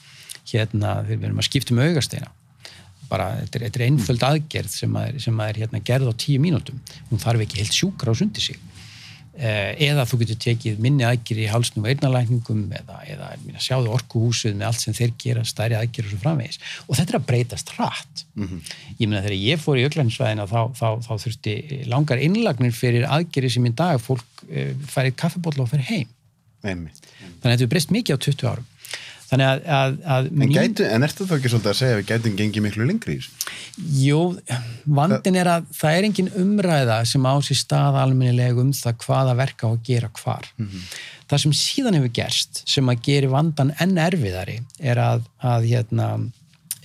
hérna þegar við erum að skipta um augasteina. Bara, þetta er, þetta er einföld aðgerð sem að, er- sem að er hérna gerð á tíu mínútum. Hún þarf ekki heilt sjúkrahús undir sig eða þú getur tekið minni aðgeri í hálsnum og eirnalækningum eða, eða sjáðu orkuhúsið með allt sem þeir gera stærri aðgeri og svo framvegis og þetta er að breytast hratt mm -hmm. ég meina þegar ég fór í auglænsvæðina þá, þá, þá þurfti langar innlagnir fyrir aðgeri sem í dag fólk e, færið kaffebótla og færið heim
Einmitt.
þannig að þetta er breyst mikið á 20 árum þannig að, að, að
en, gætu, en ertu þá ekki svolítið að segja að við gætum gengið miklu lengri í þessu?
Jú, vandin er að það er engin umræða sem á sér stað almennilega um það hvaða verka að gera hvar. Mm -hmm. Það sem síðan hefur gerst, sem að gera vandan enn erfiðari, er að, að hérna,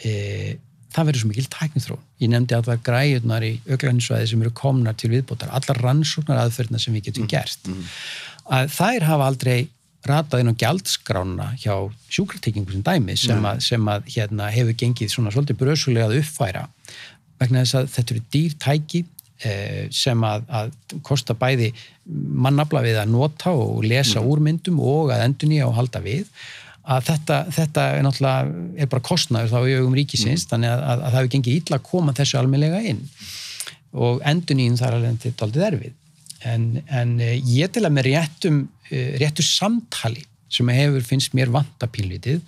e, það verður svo mikil tæknithróun. Ég nefndi að það er græjurnar í augrænsvæði sem eru komnar til viðbútar, allar rannsóknar aðferðna sem við getum mm -hmm. gert. Að þær hafa aldrei ratað inn á gjaldskrána hjá sjúkratekningu sem dæmi sem, að, sem að hérna, hefur gengið svona svolítið bröðsulega að uppfæra. Vegna þess að þetta eru dýrtæki eh, sem að, að kosta bæði mannabla við að nota og lesa mm. úrmyndum og að endunni og halda við. Að þetta, þetta er náttúrulega er bara kostnaður þá í augum ríkisins mm. þannig að, að það hefur gengið illa að koma þessu almeinlega inn. Og endunni þar alveg til aldrei erfið en, en eh, ég til að með réttum Eh, réttu samtali sem hefur finnst mér vantapínlitið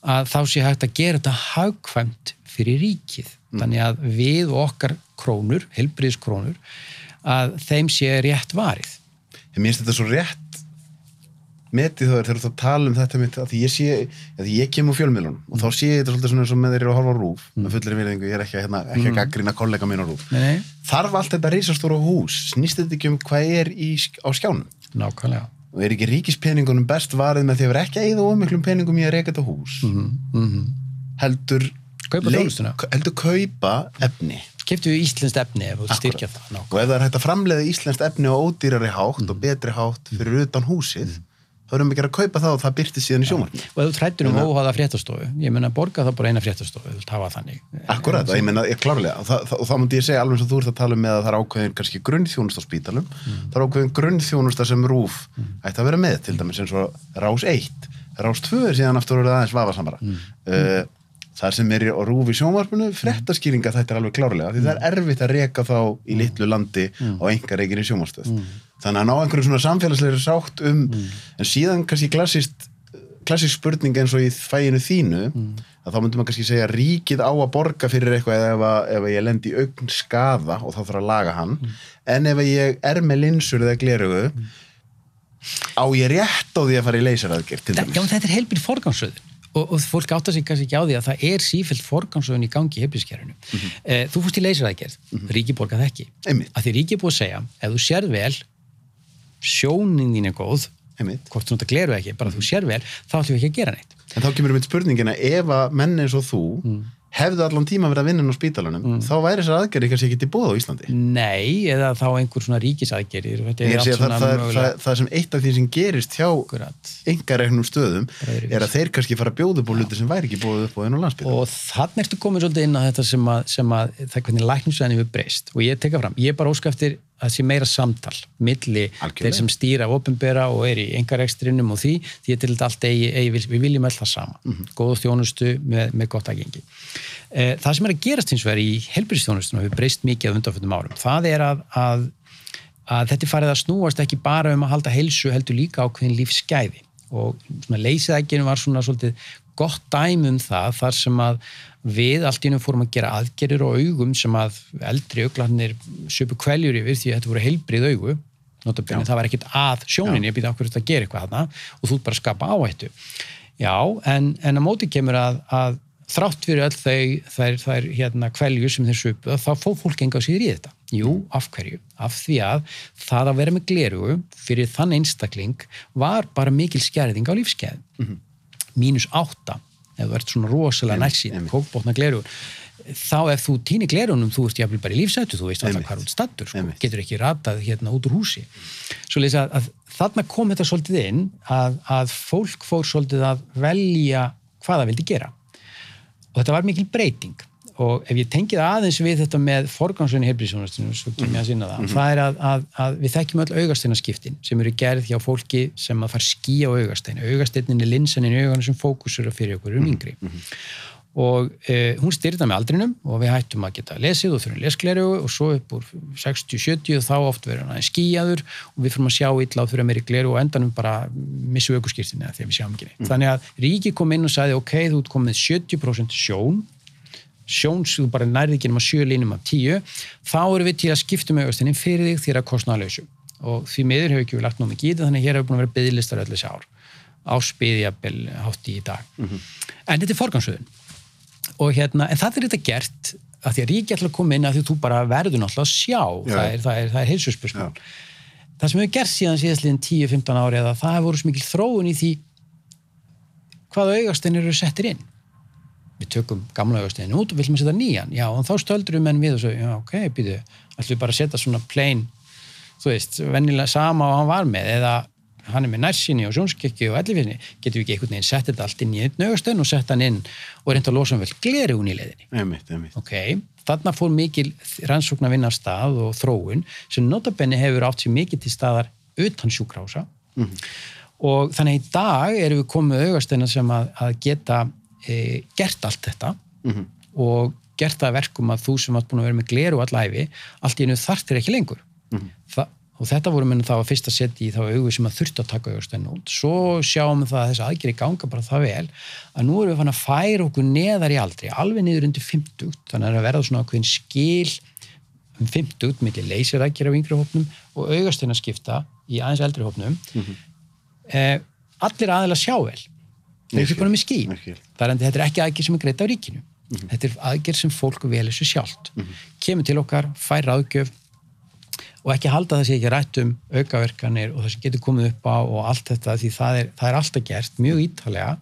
að þá sé hægt að gera þetta hagkvæmt fyrir ríkið mm. þannig að við og okkar krónur, helbriðskrónur að þeim sé rétt varið
Ég minnst þetta svo rétt metið þá er þegar þú tala um þetta mitt, að því ég sé, að ég kem úr fjölmiðlunum og þá sé ég þetta svolítið svona eins og með þeir eru að horfa á rúf mm. með fullir virðingu, ég er ekki, hérna, ekki mm. að gaggrina kollega mín á rúf
Nei.
þarf allt þetta reysastóra hús, snýst þetta ekki um hvað er í, á skjánum
Nákvæmlega
og er ekki ríkispeningunum best varðið með því að vera ekki að eða ómiklum peningum í að reyka þetta hús mm -hmm. heldur
kaupa þjónustuna
heldur kaupa efni
keftu við íslenskt efni ef þú styrkja það
og ef það er hægt að framleiða íslenskt efni á ódýrari hátt mm. og betri hátt fyrir utan húsið mm þá erum við ekki að kaupa það og það byrti síðan í sjómarkni
og þú trættir um óháða fréttastofu ég menna borga það bara eina fréttastofu þú tafa þannig
Akkurat, ég menna, ég klárlega og, það, og þá múndi ég segja alveg eins og þú ert að tala um með að það er ákveðin kannski grunnþjónust á spítalum mm. það er ákveðin grunnþjónusta sem rúf mm. ætti að vera með, til dæmis eins og rás 1 rás 2 er síðan aftur aðeins vafasamara mm. uh, þar sem er á rúfi sjónvarpinu frettaskýringa þetta er alveg klárlega því það er erfitt að reka þá í litlu landi mm. á enga reikinni sjónvarstöð mm. Þannig að ná einhverju svona samfélagsleiri sátt um mm. en síðan kannski klassist klassísk spurning eins og í fæinu þínu að þá myndum maður kannski segja ríkið á að borga fyrir eitthvað ef, að, ef ég lend í augn skaða og þá þarf að laga hann. En ef ég er með linsur eða glerugu á ég rétt á því að fara í leysaraðgjert
Já, þetta er heilbíl forgámsröðun og, og fólk áttar sig kannski ekki á því að það er sífælt forgansöðun í gangi í hefðiskerfinu mm -hmm. eh, þú fórst í mm -hmm. ríki borgað ekki.
Einmitt.
að því ríki er búið að segja ef þú sér vel sjónin þín er góð
Einmitt.
hvort þú náttúrulega gleru ekki, bara þú sér vel þá ætlum við ekki að gera neitt.
En þá kemur við með spurningina, ef að menn eins og þú mm. hefðu allan tíma verið að vinna á spítalunum mm. þá væri þessar aðgerði kannski ekki til bóð á Íslandi.
Nei, eða þá einhver svona ríkisaðgerðir
það, það, það, það sem eitt af því sem gerist hjá engaregnum stöðum er að þeir kannski fara að bjóða upp á hluti sem væri ekki bóðið upp á einu landsbyrjum
og þannig ertu komið svolítið inn á þetta sem að, sem að er hefur er að það sé meira samtal milli Alkjörlega. þeir sem stýra ofinbera og er í engarekstrinum og því, því til þetta allt eigi, eigi, við viljum alltaf sama mm -hmm. góðu þjónustu með, með gott aðgengi e, það sem er að gerast hins vegar í helbriðstjónustunum við breyst mikið á undanfjöndum árum það er að, að, að þetta farið að snúast ekki bara um að halda heilsu heldur líka á hvernig lífsgæði og leysið var svona svolítið gott dæmi um það þar sem að við allt ínum fórum að gera aðgerir og augum sem að eldri auglarnir söpu kvæljur yfir því að þetta voru heilbrið augu. Notabene, það var ekkit að sjóninni að býta okkur að gera eitthvað hana, og þú bara skapa áhættu. Já, en, en að móti kemur að, að þrátt fyrir öll þær, þær hérna, kvæljur sem þeir söpu þá fóð fólk enga síður í þetta. Jú, af hverju? Af því að það að vera með glerugu fyrir þann einstakling var bara mikil skjæriðing á lífskeið mm -hmm. mínus átta ef þú ert svona rosalega nærsýn kókbótna glerugur þá ef þú týnir glerunum, þú ert jáfnvel bara í lífsættu þú veist alltaf hvað út stattur, sko. getur ekki ratað hérna út úr húsi. Svo leysa að, að þarna kom þetta svolítið inn að, að fólk fór svolítið að velja hvað það vildi gera. Og þetta var mikil breyting og ef ég tengið aðeins við þetta með forgámsveinu heilbríðsjónastinu, svo kemur ég að sinna það mm -hmm. það er að, að, að við þekkjum öll augasteinaskiptin sem eru gerð hjá fólki sem að fara skí á augasteinu, augasteinin er linsanin í augunum sem fókusur fyrir okkur um yngri. Mm -hmm. og uh, hún styrta með aldrinum og við hættum að geta lesið og þurfum leskleru og svo upp úr 60-70 þá oft verður hann skíjaður og við fyrir að sjá illa og þurfum meiri gleru og endanum bara missu aukurskýrtinni þegar við sjáum ekki neitt. Þannig að Ríki kom inn og sagði ok, þú ert komið 70% sjón sjón sem þú bara nærði ekki um að sjö línum af tíu, þá eru við til að skiptum augastinni fyrir þig þér að kostna að lausu og því miður hefur ekki við lagt námið gítið þannig að hér hefur búin að vera byggðlistar öll þessi ár á spiðjabel hátti í dag mm -hmm. en þetta er forgansöðun og hérna, en það er þetta gert að því að ríki ætla að koma inn að því þú bara verður náttúrulega að sjá, Já. það er, það er, er heilsusspörsmál. Það sem hefur gert síðan síðastliðin 10-15 ári eða það hefur voru svo mikil þróun í því hvaða augastinn eru settir inn. Við tökum gamla augastinn út og viljum að setja nýjan, já, og þá stöldur við menn við og svo, já, ok, býðu, ætlum við bara að setja svona plain, þú veist, vennilega sama og hann var með, eða hann er með nærsinni og sjónskekki og ellifisni getur við ekki einhvern veginn sett þetta allt inn í einn nögastöðn og sett hann inn og reynda að losa um vel gleri hún í leðinni
einmitt, einmitt.
ok, þarna fór mikil rannsókn að vinna stað og þróun sem notabenni hefur átt sér mikið til staðar utan sjúkrása mm -hmm. og þannig í dag erum við komið augastöðna sem að, að geta e, gert allt þetta mm -hmm. og gert það verkum að þú sem átt búin að vera með gleru allæfi, allt í einu þartir ekki lengur mm -hmm. Þa, og þetta voru minna þá að fyrst að setja í þá auðu sem að þurfti að taka auðvitaðin út svo sjáum við það að þessi aðgeri ganga bara það vel að nú erum við fann að færa okkur neðar í aldri, alveg niður undir 50 þannig að það verða svona okkur skil um 50 millir leysir aðgeri á yngri hópnum og auðvitaðin að skipta í aðeins eldri hópnum mm -hmm. eh, allir aðeins sjá vel það er ekki bara með er, þetta er ekki aðgerð sem er greitt á ríkinu. Mm -hmm. þetta er aðgerð sem fólk vel þessu sjálft. Mm -hmm. kemur til okkar, fær aðgjöf og ekki halda þessi ekki rætt um aukaverkanir og það sem getur komið upp á og allt þetta því það er, það er alltaf gert mjög ítalega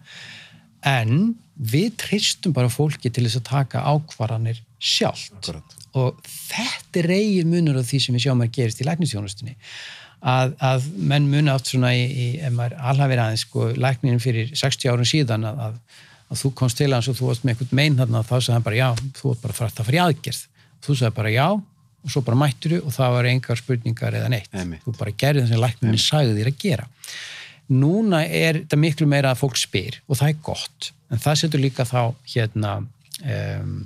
en við tristum bara fólki til þess að taka ákvarðanir sjálft. Og þetta reyið munur af því sem við sjáum að gerist í læknistjónustinni að, að menn muni átt svona í, í ef maður alhafir aðeins sko lækninin fyrir 60 árun síðan að, að, að þú komst til hans og þú varst með einhvern megin þarna þá sagði hann bara já, þú varst bara frætt að fara í aðgerð. Þú sagði bara já. Og svo bara mættur og það var engar spurningar eða neitt. Emi. þú bara gerði það sem lækninni sagði þér að gera. Núna er þetta miklu meira að fólk spyr og það er gott en það setur líka þá hérna um,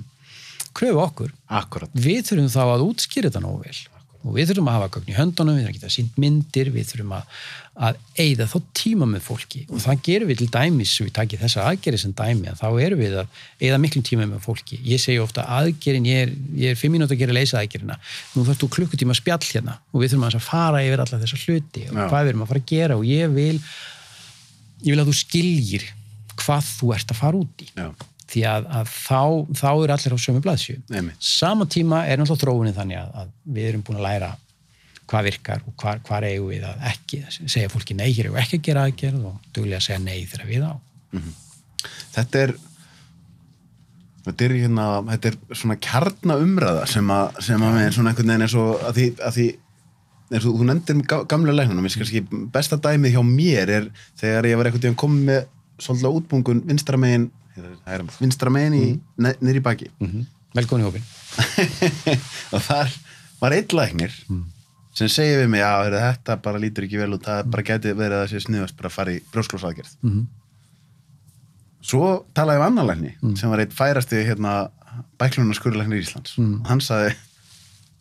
kröfu okkur.
Akkurat.
við þurfum þá að útskýra þetta nógu vel og við þurfum að hafa gögn í höndunum, við þurfum að geta sínt myndir, við þurfum að, að eigða þá tíma með fólki og það gerum við til dæmis, við takið þessa aðgerið sem dæmi, að þá erum við að eigða miklum tíma með fólki. Ég segi ofta aðgerin, ég er, ég er fimm mínúti að gera leysa aðgerina, nú þarfst þú klukkutíma að spjall hérna og við þurfum að fara yfir alla þessa hluti og Já. hvað við erum að fara að gera og ég vil, ég vil að þú skiljir hvað þú ert að fara út í. Já því að, að þá, þá er allir á sömu blaðsju. Saman tíma er náttúrulega þróunni þannig að, að við erum búin að læra hvað virkar og hvað, hvað eigum við að ekki, segja fólki nei hér og ekki að gera aðgerð og duglega að segja nei þegar við á. Mm -hmm.
Þetta er þetta er, hérna, þetta er svona kjarnaumræða sem að, sem að með svona einhvern veginn er svo að því, að því er svo, þú nefndir gamla læknunum, ég skilski besta dæmið hjá mér er þegar ég var einhvern veginn komið með svolítið útbúngun vinstramegin vinstra megin í mm. nýri baki mm -hmm.
velkonni hópin
og þar var einn læknir mm. sem segið við mig að þetta bara lítur ekki vel og það bara geti verið að það sé sniðast bara að fara í brjósklósaðgerð -hmm. svo talaði við annar lækni mm. sem var einn færasti hérna, bæklunarskurilæknir í Íslands mm. hann sagði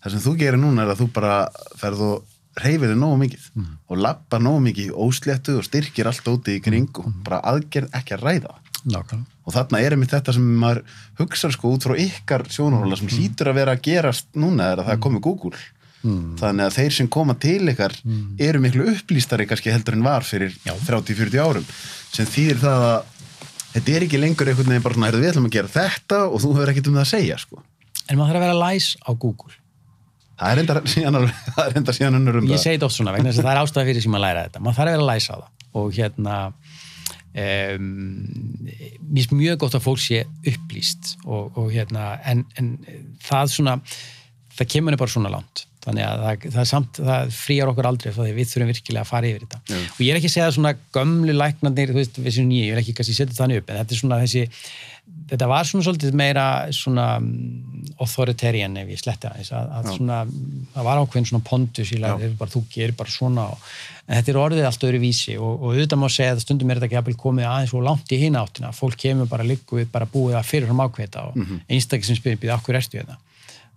það sem þú gerir núna er að þú bara ferð og reyfir þig nógu mikið mm. og lappar nógu mikið ósléttu og styrkir allt óti í kring og bara aðgerð ekki að ræða
Nákvæmlega.
og þarna er einmitt þetta sem maður hugsa sko út frá ykkar sjónarhóla sem mm. hlýtur að vera að gerast núna er að það komi Google mm. þannig að þeir sem koma til ykkar mm. eru miklu upplýstari kannski heldur en var fyrir 30-40 árum sem þýðir það að þetta er ekki lengur einhvern veginn bara svona við ætlum að gera þetta og þú hefur ekkert um það að segja sko.
en maður þarf að vera læs á Google
það er enda síðan, síðan um
ég segi þetta oft svona vegna þess að það er ástæði fyrir sem að læra þetta maður þarf að vera læs á það og hérna mér finnst mjög gott að fólk sé upplýst og, og hérna en, en það svona það kemur bara svona langt. Þannig að það, það, er samt, það frýjar okkur aldrei þá við þurfum virkilega að fara yfir þetta. Og ég er ekki að segja svona gömlu læknandir þú veist, þessi nýju, ég vil ekki kannski setja þannig upp en þetta er svona þessi þetta var svona svolítið meira svona mm, authoritarian ef ég sletti aðeins að, að svona, það var ákveðin svona pondus í lagi, bara, þú gerir bara svona og, en þetta er orðið allt öðru vísi og, og auðvitað má segja að stundum er þetta ekki komið aðeins og langt í hinn áttina, fólk kemur bara líku við bara búið að fyrirfram ákveita og mm -hmm. einstaklega sem spyrir býða okkur erstu þetta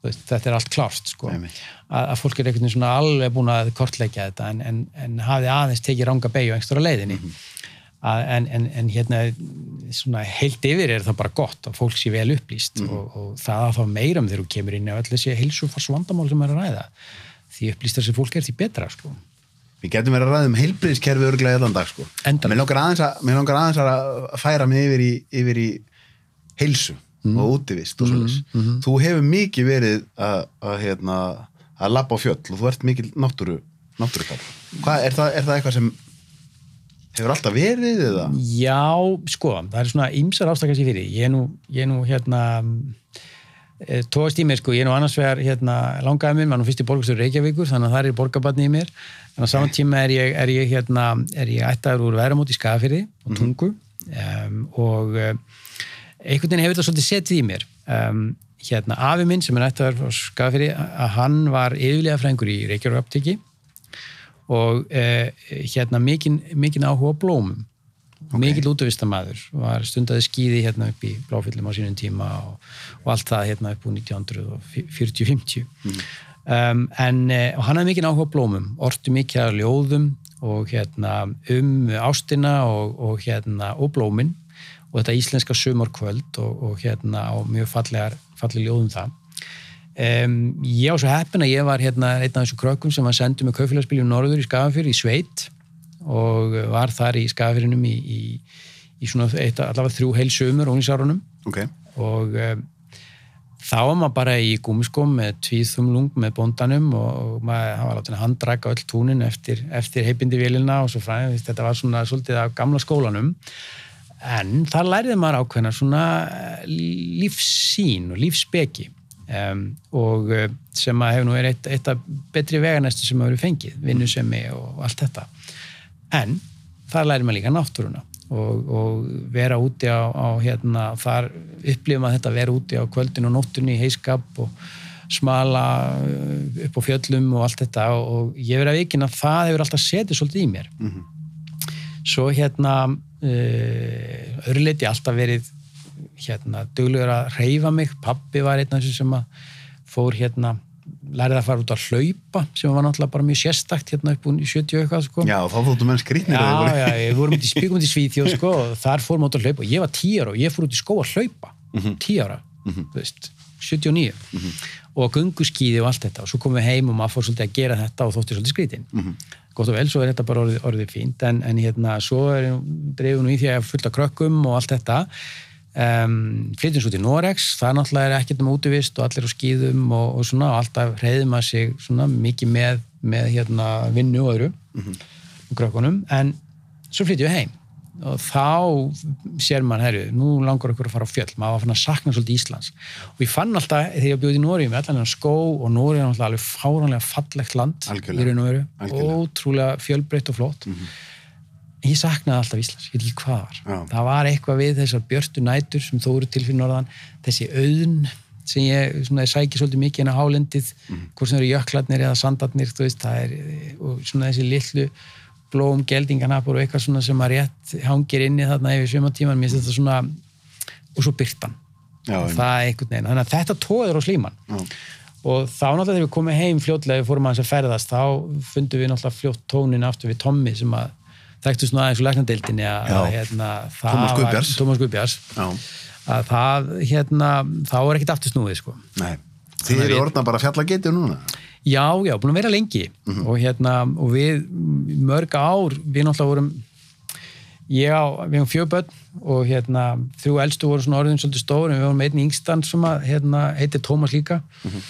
þetta er allt klárst sko. að, að fólk er einhvern veginn svona alveg búin að kortleika þetta en, en, en hafi aðeins tekið ranga beig en, en, en hérna heilt yfir er það bara gott að fólk sé vel upplýst mm. og, og það að fá meira um þegar þú kemur inn á öll þessi heilsufarsvandamál sem er að ræða því upplýstar sem fólk er því betra sko.
Við getum verið að ræða um heilbriðskerfi örglega eðan dag sko. Mér langar aðeins að, langar aðeins að færa mig yfir í, yfir í heilsu mm. og útivist og mm. -hmm. Þú hefur mikið verið að, að, hérna, að lappa á fjöll og þú ert mikið náttúru, náttúru er, það, er það eitthvað sem Hefur alltaf verið eða?
Já, sko, það er svona ymsar ástakast í fyrir. Ég er nú, ég er nú hérna, e, tóast í mér, sko, ég er nú annars vegar hérna, langaði mér, maður nú fyrst í borgastur Reykjavíkur, þannig að það er borgarbarni í mér. En á saman tíma er ég, er ég hérna, er ég ættaður úr veramóti í Skafiri og mhm. Tungu um, og um, einhvern veginn hefur þetta svolítið setið í mér. Um, hérna, afi minn sem er ættaður á Skafiri, að hann var yfirlega frængur í Reykjavík og eh, hérna mikinn mikinn áhuga blómum. Okay. mikil útvistamæður var stundaði skýði hérna upp í bláfyllum á sínum tíma og, og allt það hérna upp úr 1940-50 mm. um, en eh, hann hafði mikinn áhuga blómum. Orti mikið að ljóðum og hérna um ástina og, og hérna og blómin. Og þetta íslenska sumarkvöld og, og hérna á mjög fallegar falleg ljóðum það Um, ég á svo heppin að ég var hérna einn af þessu krökkum sem var sendið með kaufélagspíljum Norður í Skafafjörð í Sveit og var þar í Skafafjörðinum í, í, í svona eitt, allavega þrjú heil sömur óninsárunum
okay.
og um, þá var maður bara í gúmiskom með tvíðþumlung með bondanum og maður var látið að handdraka öll túnin eftir, eftir heipindi vilina og svo fræði, þetta var svona svolítið af gamla skólanum. En þar læriði maður ákveðna svona lífsín og lífsbeki Um, og uh, sem að hefur nú verið eitt, eitt af betri veganæstu sem hafa verið fengið, vinnusemi og allt þetta. En þar lærir maður líka náttúruna og, og vera úti á, á hérna, þar upplifum að þetta vera úti á kvöldin og nóttunni í heiskap og smala uh, upp á fjöllum og allt þetta. Og ég verið að vikina að það hefur alltaf setið svolítið í mér. Mm -hmm. svo hérna uh, öruleiti alltaf verið hérna duglegur að reyfa mig. Pappi var einn af þessu sem að fór hérna lærið að fara út að hlaupa sem var náttúrulega bara mjög sérstakt hérna upp úr 70 eitthvað sko.
Já, þá fóttum menn skrýtnir
Já, já, við vorum út í spíkum í Svíþjóð sko, og þar fórum út að hlaupa. Og ég var 10 ára og ég fór út í skó að hlaupa. 10 mm -hmm. ára, mm -hmm. veist 79 mm -hmm. og gunguskíði og allt þetta. Og svo komum við heim og maður fór svolítið að gera þetta og þótti svolítið skrýtin gott og vel, svo er þetta bara orðið, orðið fínt. En, en hérna, svo er Um, flytjum svo til Norex, það náttúrulega er ekkert um útvist og allir á skýðum og, og svona alltaf reyðum að sig svona mikið með, með hérna vinnu og öðru mm -hmm. og krökkunum, en svo flytjum við heim og þá sér mann, herru, nú langar okkur að fara á fjöll maður var fann að sakna svolítið Íslands. Og ég fann alltaf, þegar ég bjóði í Nóri með allan skó og Nóri er náttúrulega alveg fáránlega fallegt land í raun og veru, ótrúlega fjölbreytt og flott. Mm -hmm ég saknaði alltaf Íslands, ég veit ekki hvað var Já. það var eitthvað við þessar björstu nætur sem þó eru til fyrir norðan, þessi auðn sem ég, svona, ég sæki svolítið mikið inn á hálendið, mm. hvort sem eru jöklarnir eða sandarnir, þú veist, það er og svona þessi lillu blóm geldinganapur og eitthvað svona sem að rétt hangir inni þarna yfir sömatíman mér finnst þetta svona, og svo byrtan Já, það er einhvern veginn, þannig að þetta tóður á slíman Já. og þá náttúrulega þegar við komum heim fljótlega, við fórum að þess að ferðast þá fundum við náttúrulega fljótt tónin aftur við Tommi sem að þekktu svona eins og læknadeildinni að hérna,
Tómas Guðbjars,
Tómas Guðbjars að það hérna þá er ekkit aftur snúið sko.
Nei. Þið eru orðna bara fjallageti núna.
Já, já, búin að vera lengi. Mm -hmm. og hérna, og við mörg ár, við náttúrulega vorum ég á, við hefum fjögböld og hérna, þrjú eldstu voru svona orðin svolítið stóri, við vorum einn yngstan sem að, hérna, heitir Tómas líka. Mm -hmm.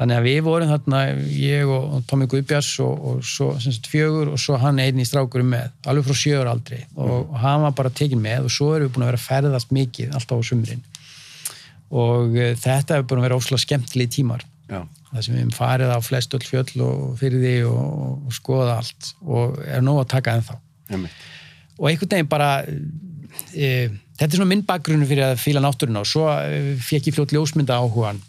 Þannig að við vorum þarna, ég og Tómi Guðbjars og, og svo sagt, fjögur og svo hann einn í strákurum með, alveg frá sjögur aldrei og, og hann var bara tekin með og svo erum við búin að vera að ferðast mikið alltaf á sumrin. Og uh, þetta hefur búin að vera ósláð skemmtilegi tímar.
Já.
það sem við hefum farið á flest öll fjöll og fyrir því og, og skoða allt og er nóg að taka ennþá.
Einmitt.
og einhvern veginn bara e, þetta er svona minn bakgrunni fyrir að fíla náttúruna og svo e, fekk ég fljótt ljósmynda áhugan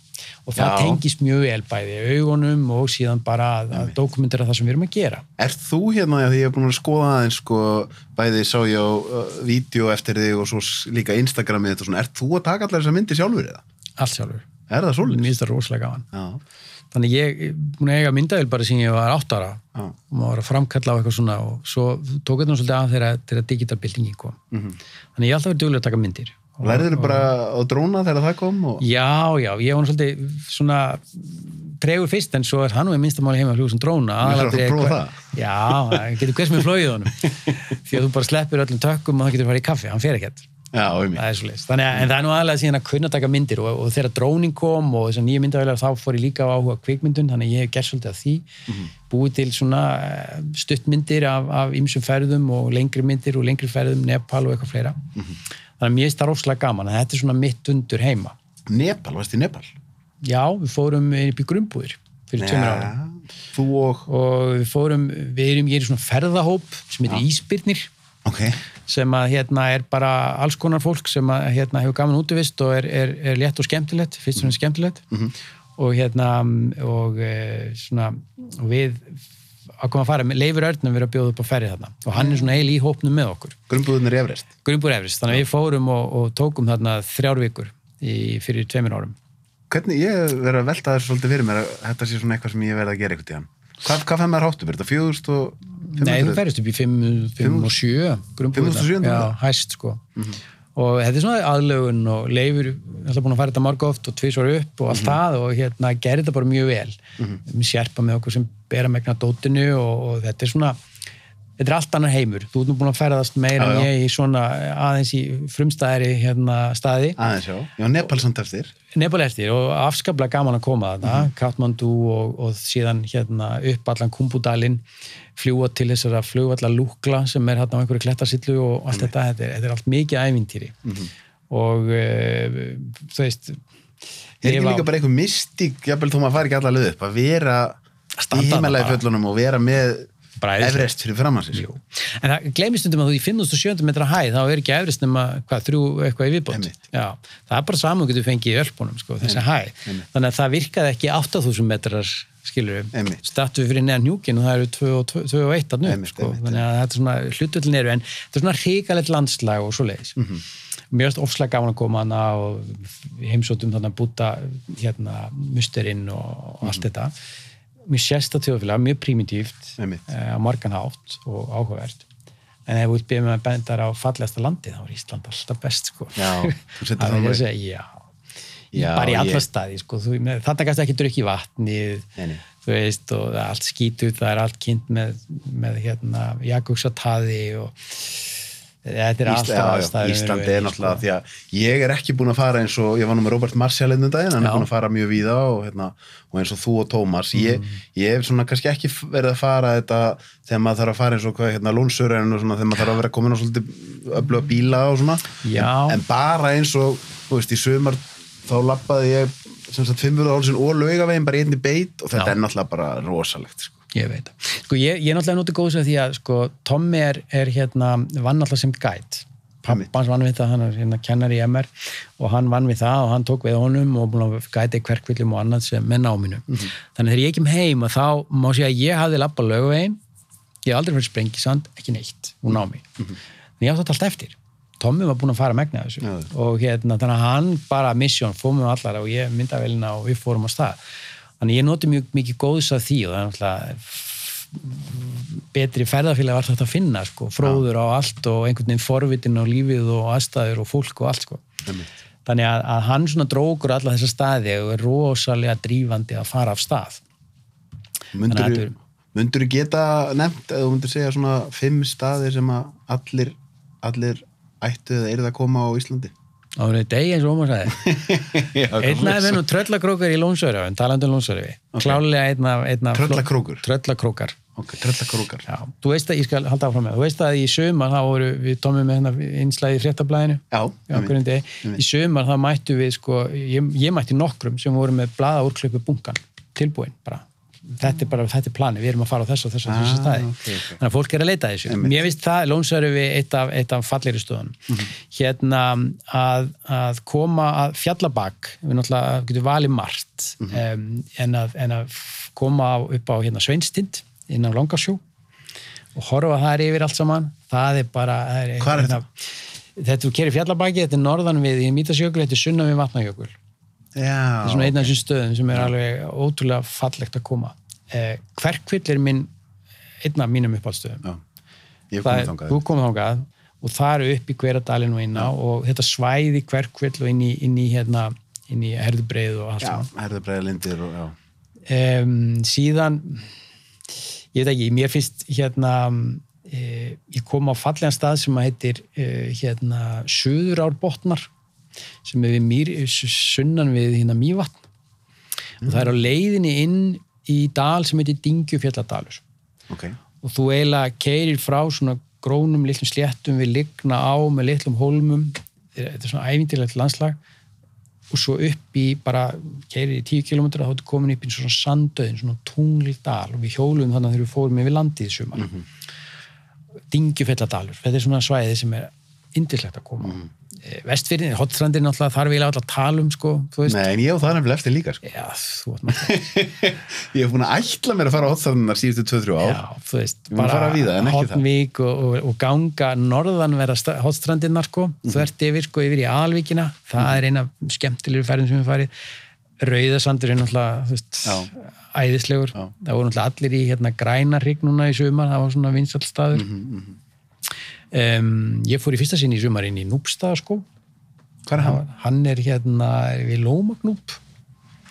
og það
Já.
tengist mjög vel bæði augunum og síðan bara að, að dokumentera það sem við erum að gera.
Er þú hérna, því ég hef búin að skoða aðeins sko, bæði sá ég á uh, vídeo eftir þig og svo líka Instagramið þetta og svona, er þú að taka allar þessar myndir sjálfur eða?
allt sjálfur,
Er það
mér
svolítið?
finnst það rosalega gaman.
Já,
þannig ég búin að eiga myndavél bara sem ég var átt ára.
Já,
og maður var að framkalla á eitthvað svona og svo tók þetta svolítið af þegar, þegar digitalbildingin kom.
Mhm.
þannig ég alltaf verið duglega að taka myndir
Lærður
og-
bara á dróna þegar það kom? Og...
Já, já, ég var svolítið svona tregur fyrst en svo er hann og ég minnstamáli heima að fljúa sem dróna
Þú ætlar að prófa það?
Já, það getur hvers með flóið honum. Því að þú bara sleppir öllum tökkum og það getur farið í kaffi, hann fer ekkert.
Já, um
það er svo leist, þannig að en það er nú aðalega síðan að kunna taka myndir og, og þegar dróning kom og þessar nýja myndavælar þá fór ég líka á áhuga kvikmyndun þannig að ég hef gert svolítið af því. Búið til svona eh, stuttmyndir af, af ýmsum ferðum og lengri myndir og lengri ferðum, Nepal og eitthvað fleira þannig að mér finnst það rosalega gaman þetta er svona mitt undur heima.
Nepal, varst í Nepal?
Já, við fórum upp í grunnbúðir fyrir tveimur ára
og...
og við fórum, við erum, ég er svona ferðahóp sem heitir Ísbyrnir
Ok,
sem að hérna er bara alls konar fólk sem að hérna hefur gaman útivist og er, er, er létt og skemmtilegt, fyrst og fremst skemmtilegt. Og hérna og e, svona og við ákveðum að fara með Leifur Örnum við að bjóða upp á ferri þarna og hann er svona heil í hópnum með okkur
grunnbúðin er Everest.
Grunnbúr Efrist, þannig að við fórum og, og tókum þarna þrjár vikur í, fyrir tveimur árum
Hvernig, ég verið að velta þessu svolítið fyrir mér að þetta sé svona eitthvað sem ég verið að gera eitthvað. Hvað, hvað fær maður háttu? Er þetta 4000 og...
Nei, þú ferist upp í 5 og 7 grunnbúðina.
5700?
Já, hæst sko og þetta er svona aðlögun og leifur alltaf búin að fara þetta marg oft og tvisvar upp og allt það og hérna gerir þetta bara mjög vel. Við sérpa með okkur sem bera megna dótinu og, og þetta er svona þetta er allt annar heimur, þú ert nú búin að ferðast meira
Já,
en
já.
ég í svona aðeins í frumstæðri hérna staði
Aðeins já. Já, Nepal samt eftir.
Nepal eftir og afskaplega gaman að koma þarna,
Mhm.
Katmandu og, og síðan hérna upp allan Kumbudalinn fljúa til þessara flugvalla Lúkla sem er hérna á einhverju klettasillu og allt þetta, þetta er, þetta er allt mikið ævintýri
Mhm.
og e, þú veist
Er ekki líka bara eitthvað mystík, jafnvel þó maður fari ekki allar leið upp, að vera í
bara.
fjöllunum og vera með. Everest fyrir framann sér.
Jú. En það gleymist stundum að þú í 5.700 metra hæð þá er ekki efrist nema hvað, þrjú eitthvað í viðbót. Það er bara saman getur fengið í ölpunum, sko, þessi hæð. Þannig að það virkaði ekki 8.000 metrar, skilur við. Við fyrir neðan hjúkin og það eru 2 og 2 og 1 að sko.
einmitt,
Þannig að þetta er svona hlutullin eru, en þetta er svona hrikalegt landslag og svo leiðis.
Mhm.
Mér finnst ofslega gaman að koma hana og heimsóttum þarna búta hérna musterinn og, og allt þetta. Mjög sérsta þjóðfélag, mjög primitíft eh, á margan hátt og áhugavert en ef byrja með að benda á fallegasta landi þá er Ísland alltaf best sko.
Já, þú setur
það
það
að segja, já
Já,
bara í alla
ég-
staði sko. Þú- með- þarna kannski ekki drukki
nei.
þú veist og það allt skítut það er allt kynnt með, með hérna, jakugshataði og þetta er
Ísla,
alltaf aðstæður
Íslandi er náttúrulega því að ég er ekki búin að fara eins og ég var nú með Robert Marshall einn um daginn, hann
Já.
er búin að fara mjög víða og, hérna, og eins og þú og Tómas ég, ég hef svona kannski ekki verið að fara þetta þegar maður þarf að fara eins og hvað, hérna lónsören og svona þegar maður þarf að vera komin á svolítið öfluga bíla og svona
Já.
en bara eins og, þú veist, í sumar þá lappaði ég sem sagt 500 álsinn og laugavegin bara í einni beit og þetta
Já.
er náttúrulega bara rosalegt sko.
Ég veit það. Sko ég, ég er náttúrulega nútið góðs að því að sko Tommi er, er hérna vann alltaf sem gæt. Pappans vann við það, hann er hérna kennar í MR og hann vann við það og hann tók við honum og búin að gæti kverkvillum og annað sem með náminu. Þannig þegar ég kem heim að þá má sé að ég hafði labba lögvegin, ég hef aldrei fyrir sprengisand, ekki neitt, úr námi. En ég átti þetta allt eftir. Tommi var búin að fara að megna þessu
Já.
og hérna þannig að hann bara mission, fórum við allar og ég mynda velina og við fórum á stað. Þannig ég noti mjög mikið góðs af því og það er náttúrulega betri ferðarfélag var þetta að finna sko, fróður á allt og einhvern veginn forvitin á lífið og aðstæður og fólk og allt sko. Þannig að, að hann svona drókur alla þessa staði og er rosalega drífandi að fara af stað. Að
Mundur Mundur geta nefnt, eða þú mundur segja svona fimm staðir sem að allir, allir ættu eða eru það að koma á Íslandi?
Það er degi eins og Ómar sagði.
Já,
Einn af þeim nú tröllakrókar í Lónsöru, en talandi um Lónsöru.
Ok.
Klálega einn af... einn af-
Tröllakrókur?
Tröllakrókar.
Ok, tröllakrúkar.
Já, þú veist að, ég skal halda áfram með, þú veist að í sömar þá voru við tómið með hérna einslæði í fréttablaðinu
Já.
Í sömar þá mættu við sko, ég, ég mætti nokkrum sem voru með blaða úrklöpu bunkan tilbúin bara þetta er bara, þetta er plani, við erum að fara á þessu og þessu og þessu
Ah,
staði,
ok, ok.
þannig að fólk er að leita þessu, mér finnst það lónsæru við eitt af, eitt af fallegri stöðun
Mhm.
hérna að, að koma að fjallabak við náttúrulega getum valið margt
Mhm.
um, en, að, en að koma upp á hérna Sveinstind inn á Langarsjó og horfa þar yfir allt saman. Það er bara það er,
Hvar er
hérna, þetta þú kerir fjallabaki, þetta er norðan við í Mítasjökul, þetta er sunnan við Vatnajökul.
Já,
þetta er svona einn af þessum stöðum sem er alveg ótrúlega fallegt að koma eh, Kverkvill er minn einn af mínum
þangað.
þú komið þangað og það eru upp í hverjadalinn og inn á og þetta svæði Kverkvill og inn í, inn í, hérna, inn í herðubreið og allt saman.
Herðabræða lindir og já.
um, síðan ég veit ekki, mér finnst hérna e, ég kom á fallegan stað sem að heitir e, hérna Suðurárbotnar sem er við mýr, sunnan við hérna Mývatn. Og það er á leiðinni inn í dal sem heitir Dingjufjalladalur
Ok.
og þú eiginlega keirir frá svona grónum litlum sléttum við ligna á með litlum hólmum. Þetta er svona ævintilegt landslag. Og svo upp í bara keirir í 10 km þá ertu komin upp í svona sandöðin svona tunglidal og við hjólum þannig að þegar við fórum yfir landið sumar. Mm -hmm. Dingjufjalladalur þetta er svona svæði sem er indislegt að koma mm. Vestfyrin, Hotstrandin náttúrulega þarf ég að tala um sko, þú
Nei, en ég á það nefnilega eftir líka, sko.
Já, þú
Ég hef búin að ætla mér að fara á hotstafnunar síðustu 2-3 ár.
Já, þú veist,
Við það.
Hotnvík og, og, og ganga norðan vera hotstrandinnar sko,
Mhm.
þvert yfir sko yfir í Alvíkina, það er eina skemmtilegur ferðin sem við farið Rauðasandur er náttúrulega þú veist, æðislegur,
Já.
það voru náttúrulega allir í hérna grænarrygg núna í sumar, það var svona vinsallstaður
Mhm,
um, ég fór í fyrsta sinni í sumar inn í Núpstað sko,
er hann?
hann er hérna við Lómagnúp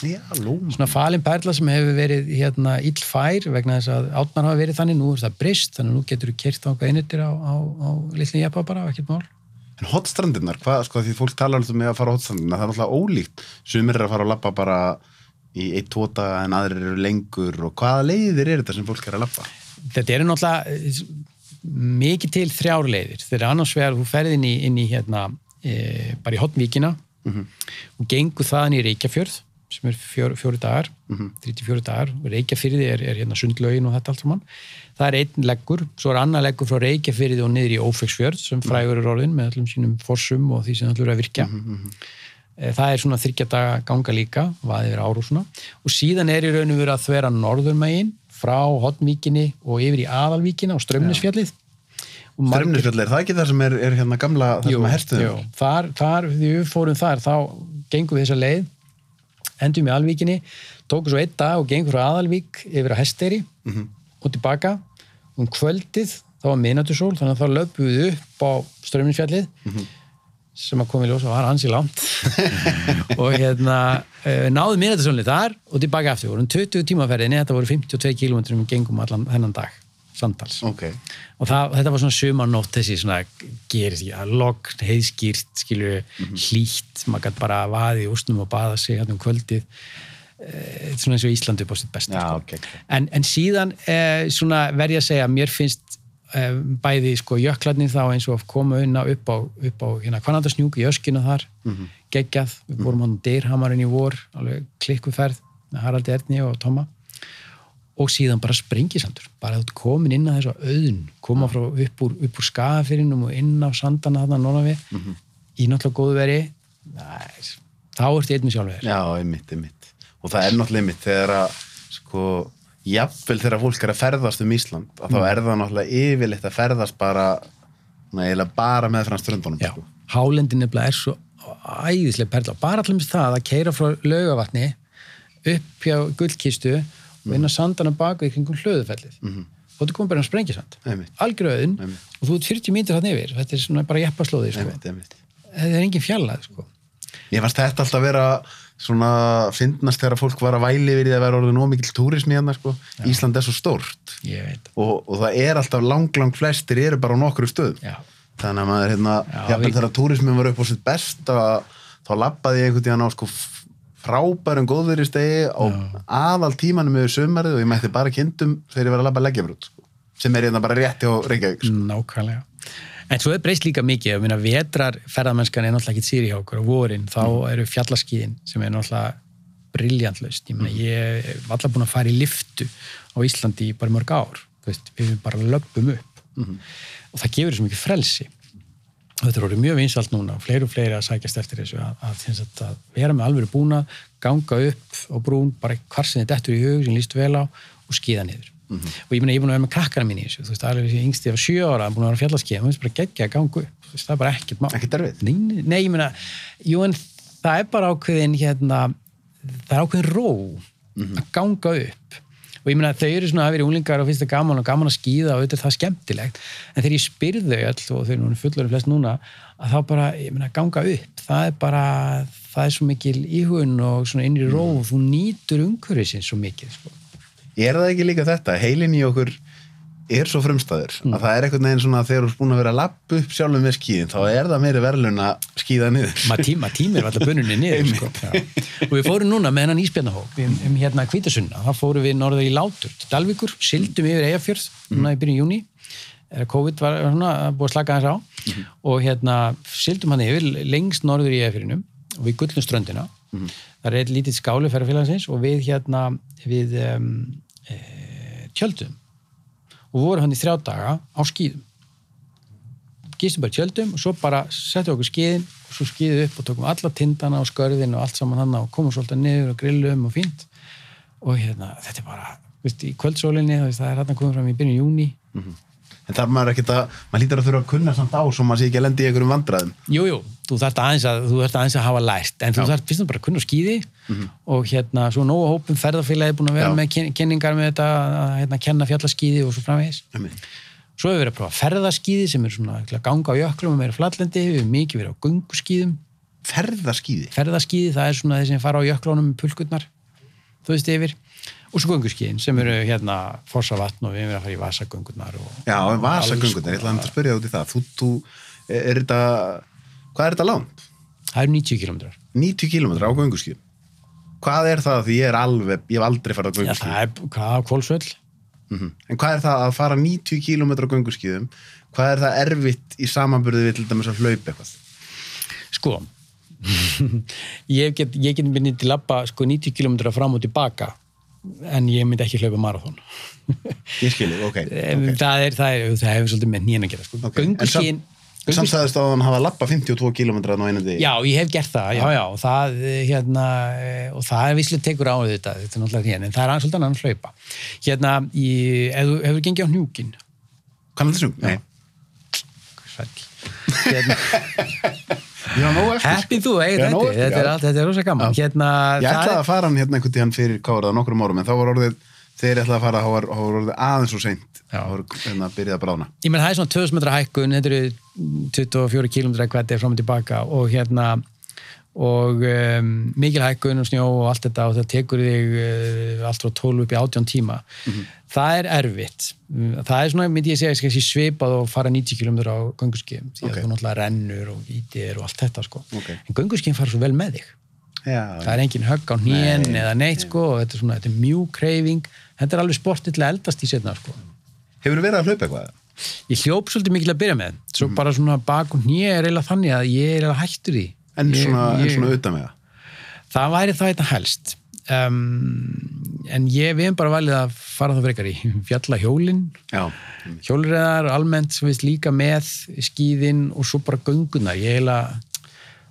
Já, lóm.
svona falin perla sem hefur verið hérna illfær vegna þess að átnar hafa verið þannig, nú er það brist þannig að nú getur þú kert á hvað einettir á, á, á litlum jeppa bara, ekkert mál
En hotstrandirnar, hvað, sko, því fólk talar alltaf með að fara á hotstrandirnar, það er alltaf ólíkt. Sumir er að fara að lappa bara í eitt tóta en aðrir eru lengur og hvaða leiðir er þetta sem fólk er að lappa?
þetta eru náttúrulega mikið til þrjárleiðir þegar annars vegar þú ferð inn í, inn í hérna, e, bara í Hotnvíkina og gengur þaðan í Reykjafjörð sem er fjör, fjóri dagar 34 dagar, Reykjafyrði er, er hérna sundlaugin og þetta allt saman. Það er einn leggur, svo er annar leggur frá Reykjafyrði og niður í Ófeksfjörð sem frægur er orðin með allum sínum forsum og því sem allur er að virkja. Eh, það er svona þryggja daga ganga líka vaðið er ár og svona. Og síðan er í rauninu verið að þvera norðurmegin frá Hotnvíkinni og yfir í Aðalvíkina og Strömnisfjallið Og margir-
Strömnisfjall, er það ekki það sem er, er hérna gamla, það sem er herstuðum?
jú, þar, þar, því við fórum þar þá gengum við þessa leið endum í Alvíkinni, tókum svo einn dag og gengum frá Aðalvík yfir að Hesteri
Mhm.
og tilbaka um kvöldið, þá var minnatursól þannig að þá löpum við upp á Strömminsfjallið
Mhm.
Sem að koma í ljós og var hansi langt og hérna náðum minnatursólni þar og tilbaka aftur, vorum 20 tímaferðinni þetta voru 52 km við gengum allan þennan dag samtals
Ok,
og það, þetta var svona sumarnótt þessi svona gerist að logn, heiðskýrt skilju, hlýtt maður gæti bara vaðið í úsnum og baða sig hérna um kvöldið eh, svona eins og Íslandi upp á sitt besta
já,
sko.
ok. ok.
en, en síðan eh, svona verð ég að segja mér finnst bæði sko jöklarnir þá eins og að koma unna upp á, upp á hérna kvanandasnjúk í öskina þar geggjað, við vorum hann dyrhamarinn í vor, alveg klikkuferð með Haraldi Erni og Tóma og síðan bara springisandur bara þú komin inn að þessu auðn koma frá upp úr, upp úr skafirinnum og inn á sandana þarna norðan við. Í náttúrulega góðu veri. Þá ertu einn með sjálfur
Já, einmitt, einmitt. Og það er náttúrulega einmitt þegar að, sko, jafnvel þegar fólk er að ferðast um Ísland, að þá er það náttúrulega yfirleitt að ferðast bara, svona, eiginlega bara með frá ströndunum,
Já,
sko.
hálendin er svo æðislega perla, bara allir með það að keira frá laugavatni upp hjá gullkistu og inn á sandana bak við kringum hlöðufellið. Mm og þú komið bara að sprengja sand
Einmitt.
og þú ert 40 mínútur hann yfir. Þetta er bara jeppaslóði sko. Þetta er engin fjallað sko.
Ég fannst þetta alltaf vera svona fyndnast þegar fólk var að væli yfir því að vera orðið nóg mikill túrismi hérna, sko. Ísland er svo stórt
ég veit
og, og það er alltaf lang, lang flestir eru bara á nokkru stöðum.
Já.
Þannig að maður, hérna,
Já, við-
þegar túrismin var upp á sitt best að, þá lappaði ég einhvern tíðan á sko frábærum góðveri stegi á aðal tímanum yfir sömarið og ég mætti bara kindum þegar ég var að labba leggjabrút sko. sem er hérna bara rétti á Reykjavík sko.
nákvæmlega en svo er breyst líka mikið. Ég meina, vetrar ferðamennskan er náttúrulega ekki síri hjá okkur. Og vorin þá
Mm.
eru fjallaskíðin sem er náttúrulega briljant laust, ég meina ég var alltaf búin að fara í liftu á Íslandi í bara mörg ár, veist, við bara löpum upp. Og það gefur svo mikið frelsi. Og þetta er orðið mjög vinsalt núna og fleiri og fleiri að sækjast eftir þessu að, að, að, að vera með alveg búna ganga upp á brún, bara hvar sem þetta eftir í hug sem líst vel á og skíða niður og ég meina ég er búin að vera með krakkana mín í þessu. Þú veist, alveg þessi yngsti af sjö ára búin að vera fjallaskíða, þú veist, bara geggja að ganga upp. Veist, það er bara ekkert mál. Nei, nei, nei, ég meina, jú en það er bara ákveðin hérna, það er ákveðin ró að ganga upp. Og ég meina þau eru svona að vera unglingar og finnst það gaman og gaman að skýða og auðvitað er það skemmtilegt. En þegar ég spyrð þau all og þau eru fullur flest núna að þá bara, ég meina, ganga upp. Það er bara, það er svo mikil íhugun og svona innri ró og þú nýtur umhverfisins svo mikið sko.
Er það ekki líka þetta? Heilin í okkur er svo frumstæður að það er einhvern veginn svona að þegar þú er búin að vera að lappa upp sjálfum með skíðin þá er það meiri verðlun að skíða niður.
Maður tíma, tímir var alltaf bunnunni niður sko. Og við fórum núna með hennan íspjarnahóp um, um hérna Kvítasunna, þá fórum við norður í Látur, til Dalvíkur, sildum yfir Eyjafjörð núna í byrjun júni Eh, COVID var svona búið að slaka hans á. Og hérna sildum hann yfir lengst norður í Eyjafjörðinum og við gullum ströndina. Það er eitt lítið skáli ferðarfélagsins og við hérna við um, e, tjöldum. Og vorum hann í þrjá daga á skýðum gistum bara tjöldum og svo bara settum okkur skýðin og svo skýðum upp og tókum alla tindana og skörðin og allt saman hann og komum svolítið niður og grillum og fínt. Og hérna, þetta er bara veist, í kvöldsólinni, það er hérna komið fram í byrjun júni
en þarf maður ekkert að, maður lítur að þurfa að kunna samt á svo maður sé ekki að lendi í einhverjum vandræðum.
Jú, jú, þú þarft aðeins að, aðeins að hafa lært. En þú þarft fyrst og bara að kunna skýði og hérna, svo nógu hópum ferðarfélagi búin að vera
Já.
með kenningar með þetta að hérna, kenna fjallaskýði og svo framvegis. Svo hefur við verið að prófa ferðaskýði sem er svona að ganga á jöklum og meira flatlendi, við hefur mikið verið á gunguskýðum
ferðaskíði?
Ferðaskýði, það er svona þeir sem fara á jöklunum með pulkurnar, þú veist yfir og svo gunguskýðin sem eru hérna fórsavatn og við verið að fara í vasagöngurnar og,
Já, en
og
vasagöngunar, ég ætla að spyrja út í það þú, þú, er þetta hvað er þetta langt?
Það eru 90 kilometrar
90 km á gönguskíðum hvað er það því ég er alveg, ég hef aldrei farið á
Já,
gönguskíðum
það er, kólsvöll?
Mhm. En hvað er það að fara 90 km á gönguskíðum? Hvað er það erfitt í samanburði við til dæmis að hlaupa eitthvað?
Sko, ég get, ég get myndið til labba sko 90 km fram og tilbaka en ég myndi ekki hlaupa marathón.
Ég skilji, ok.
Em,
okay.
Það, er, það, er, það hefur svolítið með nýjan að gera. Sko.
okay. En samt sagðist að hann hafa lappa 52 km á einu degi.
já, ég hef gert það, já, já, og það, eh, hérna, eh, og það er visslega tekur á þetta, þetta er náttúrulega hérna, en það er svolítið annan hlaupa. Hérna, í, ef þú hefur gengið á hnjúkin,
Kann þetta sem? Nei.
hérna, Heppið þú, eigið
Já,
þetta, þetta er þetta er rosa gaman, hérna,
Ég
það
ætlaði að fara hann hérna einhvern tíðan fyrir káraða nokkrum árum en þá var orðið, ég ætlaði að fara þá var, var orðið aðeins og seint. Þá var hérna að byrja að brána.
ég menn það er svona 2000 metra hækkun þetta eru 24 km þetta er fram og tilbaka og hérna og um, mikil hækkun og snjó og allt þetta og það tekur þig uh, allt frá 12 upp í 18 tíma það er erfitt Mm, það er svona, myndi ég segja, skil, svipað og fara 90 km á gönguskíum því að
Ok.
þú náttúrulega rennur og ítir og allt þetta sko.
Ok.
en gönguskíum fara svo vel með þig
Já,
það er engin högg á hnén
Nei,
eða neitt sko og þetta er svona, þetta er mjög kreyfing þetta er alveg sportið til að eldast í setna sko
Hefur verið að hlaupa eitthvað?
Ég hljóp svolítið mikil að byrja með svo bara svona bak og hnið er eiginlega þannig að ég er eiginlega hættur í
En
ég,
svona, en
ég,
svona utan með það?
það væri það eitthvað helst um, en ég við hefum bara valið að fara það frekar í fjalla hjólin
Já.
hjólreðar almennt sem við líka með skíðin og svo bara göngunar ég eiginlega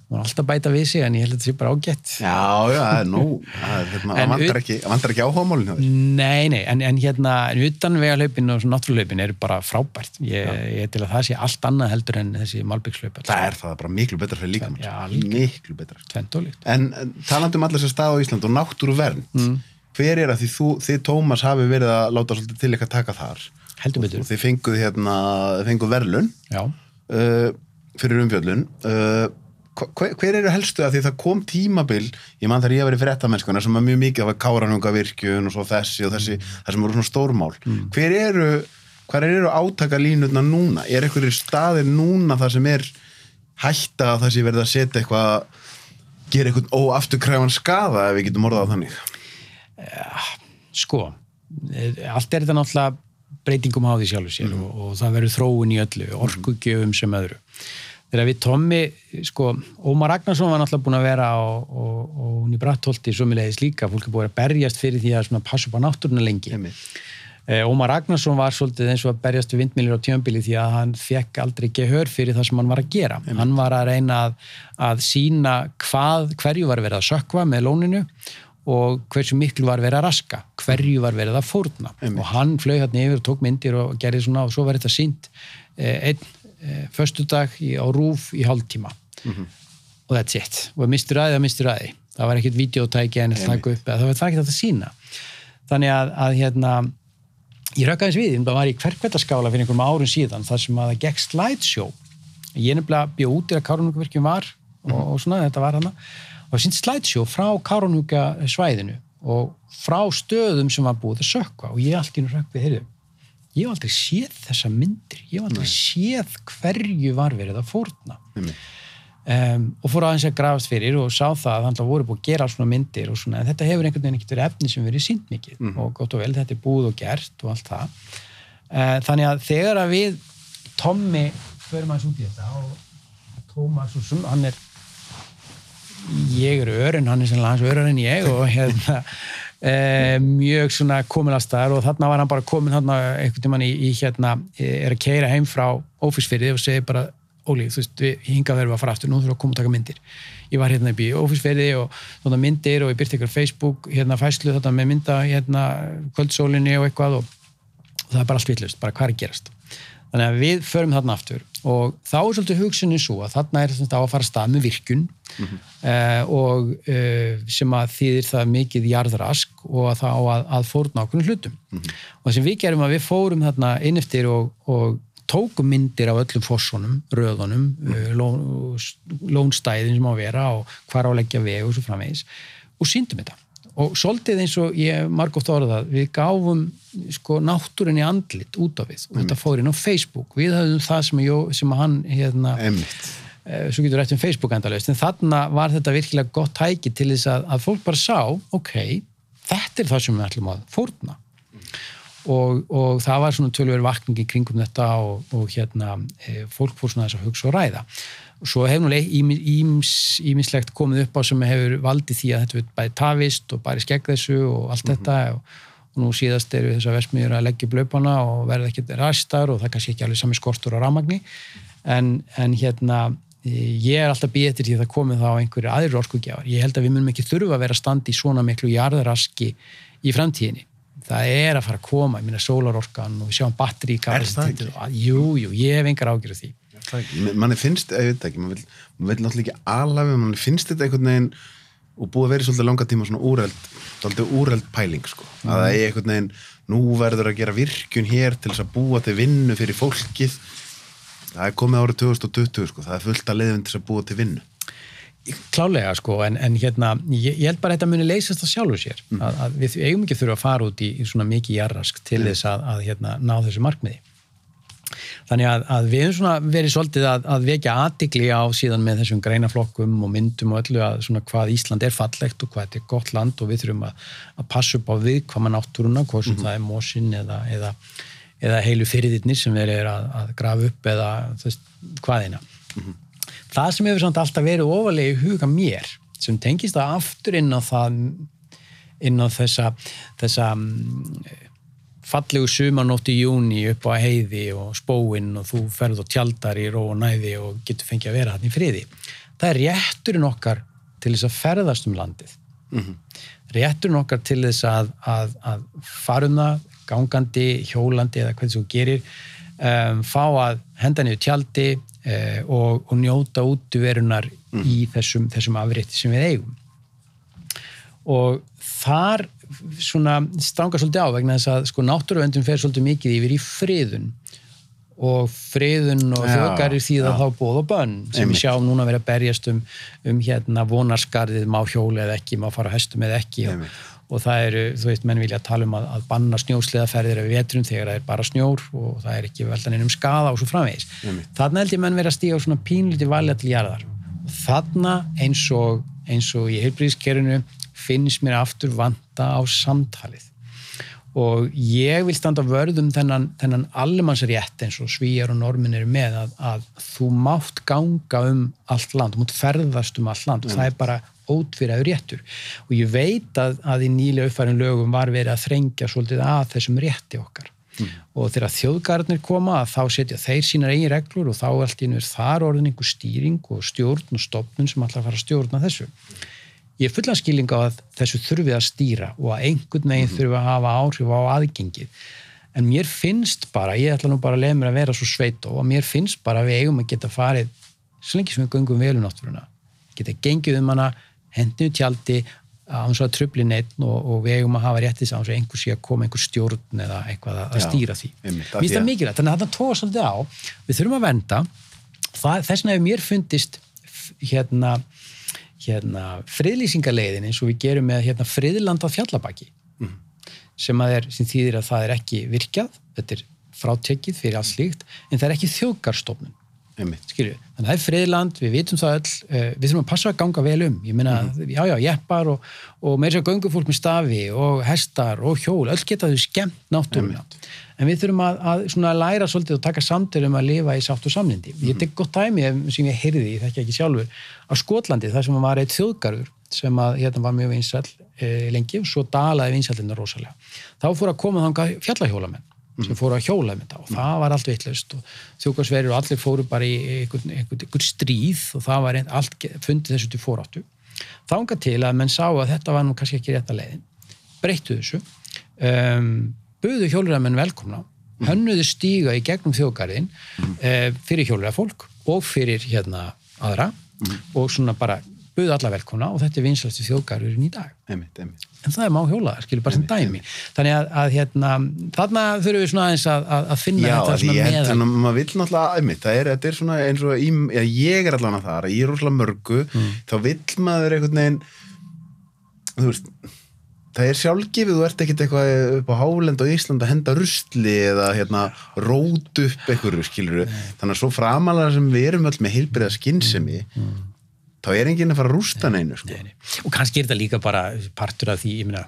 maður alltaf bæta við sig en ég held að þetta sé bara ágætt
Já, já. Það er, hérna, það vantar ekki, ekki þér.
Nei, nei, en, en hérna en utan vegahlaupin og náttúruhlaupin eru bara frábært ég, ég til að það sé allt annað heldur en þessi malbyggslaup
Það er það bara miklu betra fyrir líka.
Já.
Miklu betra. En en talandi um allir þessar stað á Ísland og náttúru vernd, hver er að því þú, þið Tómas hafi verið að láta svolítið til eitthvað taka þar
heldur
og
betur,
þið fenguð hérna, fenguð verlun uh, fyrir umfjöllun uh, hver, hver eru helstu að því það kom tímabil ég mann þar ég að verið fréttamennskuna sem var mjög mikið að káranunga virkjun og svo þessi og þessi, það sem voru svona stórmál. Hver eru hver eru átaka línutna núna? Er einhverjir staðir núna það sem er hætta að það sé verið að setja eitthvað gera eitthvað óafturkræfan skada ef við getum orðað þannig?
Sko, eh, allt er þetta náttúrulega breytingum á því sjálfu sér og, og það verður þróun í öllu, orkugjöfum sem öðru þegar við Tommi, sko, Ómar Ragnarsson var náttúrulega búin að vera og, og, og hún í Brattholti sömulegis líka, fólk er búin að berjast fyrir því að passa upp á náttúruna lengi
Einmitt.
Eh, Ómar Ragnarsson var svolítið eins og að berjast við vindmilir á tjömbili því að hann fekk aldrei gehör fyrir það sem hann var að gera. Hann var að reyna að, að sína hvað, hverju var verið að sökva með lóninu og hversu miklu var verið að raska, hverju var verið að fórna.
Einmitt.
Og hann flög hérna yfir og tók myndir og gerði svona og svo var þetta sínt eh, einn eh, föstudag í, á rúf í hálftíma. Og that's it. Og mistur aðið að mistur aðið. Það var ekkert videótæki en það var það ekki þetta að sína. Þannig að, að hérna, ég rökkaðis við, það var í hverkvættaskála fyrir einhverjum árum síðan, þar sem að það gekk slideshow. Ég nefnilega bjóð út í að Kárunúkavirkjum var og, og svona, þetta var hana. Og það sínt slideshow frá Kárunúka svæðinu og frá stöðum sem var búið að sökva og ég allt í nú rökk við, heyrðu, ég hef aldrei séð þessa myndir, ég hef aldrei séð hverju var verið að fórna. Um, og fór aðeins að grafast fyrir og sá það að þannig að voru búið að gera alls svona myndir og svona, en þetta hefur einhvern veginn ekkert verið efni sem verið sínt mikið. Og gott og vel, þetta er búið og gert og allt það. Uh, þannig að þegar að við Tommi förum aðeins út í þetta og Tómas og svona, hann er ég er örun, hann er sennilega hans örun en ég og hérna e, mjög svona komin að staðar og þarna var hann bara komin þarna einhvern tímann í, í hérna, er að keira heim frá ófísfyrði og segir bara Óli, þú veist, við hingað verðum að fara aftur, nú þurfum við að koma og taka myndir. Ég var hérna upp í ófísferði og svona myndir og ég byrti ykkur Facebook, hérna fæslu þetta með mynda, hérna kvöldsólinni og eitthvað og, og það er bara allt vitlust, bara hvað er gerast. Þannig að við förum þarna aftur og þá er svolítið hugsunin svo að þarna er þetta á að fara stað með virkun uh, og uh, sem að þýðir það mikið jarðrask og að það á að, að fórna okkur hlutum. Og það sem við gerum að við fórum þarna inn eftir og, og tókum myndir af öllum fossonum, röðunum, mm. lón, lónstæðin sem á að vera og hvar á að leggja veg og svo framvegis og síndum þetta. Og svolítið eins og ég margótt orðað, við gáfum sko náttúrinni andlit út af við. Og þetta fór inn á Facebook. Við höfum það sem, ég, sem hann hérna,
Einmitt.
eh, svo getur rætt um Facebook endalaust, en þarna var þetta virkilega gott tæki til þess að, að fólk bara sá, ok, þetta er það sem við ætlum að fórna. Og, og það var svona tölver vakningi kringum þetta og, og hérna e, fólk fór svona þess að hugsa og ræða svo hefur nú ímislegt komið upp á sem hefur valdið því að þetta verður bæði tafist og bæri skegg þessu og allt þetta. Og, og nú síðast eru þessar versmiður að leggja upp laupana og verða ekkert rastar og það er kannski ekki alveg sami skortur á ramagni en, en hérna e, ég er alltaf býð eftir því að það komið þá einhverju aðrir orkugjafar. Ég held að við munum ekki þurfa að vera standi í svona miklu jarðaraski í framtíðinni. Það er að fara að koma, ég minna sólarorkan og við sjáum batteri í
Er það ekki?
Jú, jú, ég hef engar ágjörð því
Það ekki. manni finnst, ég veit ekki mann vil, náttúrulega ekki alveg manni finnst þetta einhvern veginn og búið að vera í svolítið langa tíma svona úreld svolítið úreld pæling sko. Að það er einhvern veginn, nú verður að gera virkun hér til þess að búa til vinnu fyrir fólkið. Það er komið árið 2020 sko, það er fullt að leiðin til þess að búa til vinnu.
Klálega sko, en, en hérna ég, ég held bara að þetta muni leysast það sjálfur sér. Að, að við eigum ekki þurfa að fara út í, í svona mikið jarrask til þess að, að hérna, ná þessu markmiði þannig að, að við hefum verið svolítið að, að vekja aðtikli á síðan með þessum greinaflokkum og myndum og öllu að hvað Ísland er fallegt og hvað þetta er gott land og við þurfum að, að passa upp á við hvað maður náttúruna, hvað sem það er mósin eða, eða, eða heilu fyrirðirnir sem verið er að, að grafa upp eða þess, hvaðina það sem hefur samt alltaf verið ofalega í huga mér sem tengist það aftur inn á það inn á þessa þessa mm, fallegu sumanótt í júni upp á heiði og spóinn og þú ferð og tjaldar í ró og næði og getur fengið að vera hann í friði. Það er rétturinn okkar til þess að ferðast um landið. Rétturinn okkar til þess að, að, að farum það gangandi, hjólandi eða hvernig þú gerir um, fá að henda niður tjaldi uh, og, og njóta útverunar í þessum, þessum afrétti sem við eigum. Og þar svona stanga svolítið á vegna þess að sko náttúruöndum fer svolítið mikið yfir í friðun og friðun og þjókarir því að þá bóð og bönn sem
Einmitt.
við sjáum núna að berjast um, um hérna vonarskarðið, má hjóli eða ekki, má fara á hestum eða ekki og, og það eru, þú veist, menn vilja tala um að, að banna snjósleðaferðir af vetrum þegar það er bara snjór og það er ekki veldan einum skada og svo framvegis.
Einmitt.
Þarna held ég menn verið að stíga á svona pínlítið valja til jarðar. Og þarna eins og, eins og í heilbríðiskerinu finnst mér aftur vanta á samtalið. og ég vil standa vörðum þennan, þennan allimannsrétt eins og svíjar og normin eru með að, að þú mátt ganga um allt land, þú mátt ferðast um allt land og það er bara ótvíraður réttur. Og ég veit að, að í nýlega uppfærin lögum var verið að þrengja svolítið að þessum rétti okkar. Og þegar þjóðgarnir koma þá setja þeir sínar eigin reglur og þá allt í er þar orðin einhver stýring og stjórn og stopnun sem allar fara að stjórna þessu ég er fullan skilning á að þessu þurfið að stýra og að einhvern veginn þurfið að hafa áhrif á aðgengið. En mér finnst bara, ég ætla nú bara að leiða mér að vera svo sveit og mér finnst bara að við eigum að geta farið svo lengi sem við göngum vel um náttúruna. Geta gengið um hana, hendinu tjaldi á þess að tröfli neitt og, og við eigum að hafa réttis á þess að einhver sé að koma einhver stjórn eða eitthvað að
Já,
stýra því. mér finnst það
að-
mikilvægt, þannig að þetta tóa svolítið á. Við þurfum að venda það, þess vegna hefur mér fundist hérna, hérna friðlýsingarleiðin eins og við gerum með hérna, friðland á fjallabaki
Mhm.
sem, að er, sem þýðir að það er ekki virkjað þetta er frátekið fyrir allt slíkt en það er ekki þjóðgarstofnun
einmitt.
Skilju, þannig að það er friðland, við vitum það öll uh, við þurfum að passa að ganga vel um. Ég meina, já já, jeppar og, og meira sér göngufólk með stafi og hestar og hjól, öll geta þau skemmt náttúruna, en við þurfum að, að svona læra svolítið og taka samtölu um að lifa í sátt og samlindi, ég tek gott dæmi sem ég heyrði, ég þekki ekki sjálfur á Skotlandi, þar sem var eitt þjóðgarður sem að hérna var mjög vinsall e, lengi og svo dalaði vinsallinu rosalega. Þá fór að koma þangað fjallahjólamenn sem fóru að hjóla um þetta og það var allt vitlaust og þjókarsverður og allir fóru bara í einhvern, einhvern, einhvern stríð og það var einn, allt fundið þessu til fóráttu þanga til að menn sá að þetta var nú kannski ekki rétta leiðin breyttu þessu um, buðu hjóluramenn velkomna hönnuðu stíga í gegnum þjókarðin uh, fyrir hjólurða fólk og fyrir hérna aðra og svona bara buðu alla velkomna og þetta er vinsalasti þjókarðurinn í dag.
Einmitt, einmitt.
en það er má hjólaðar, skilur bara sem dæmi. þannig að, að hérna, þarna þurfum við svona aðeins að, að, að finna
Já,
þetta svona
ég held að maður vill náttúrulega, einmitt, það er, þetta er svona eins og í, já, ég er allavega þar, ég er rosalega mörgu,
Mm.
þá vill maður einhvern veginn, þú veist, það er sjálfgefið, þú ert ekkert eitthvað upp á Hálend og Ísland að henda rusli eða hérna rót upp einhverju, skilur þannig að svo framalega sem við erum öll með heilbriða skinnsemi, þá er enginn að fara að rústa neinu, sko.
Mm. Nei, nei. og kannski er þetta líka bara partur af því, ég meina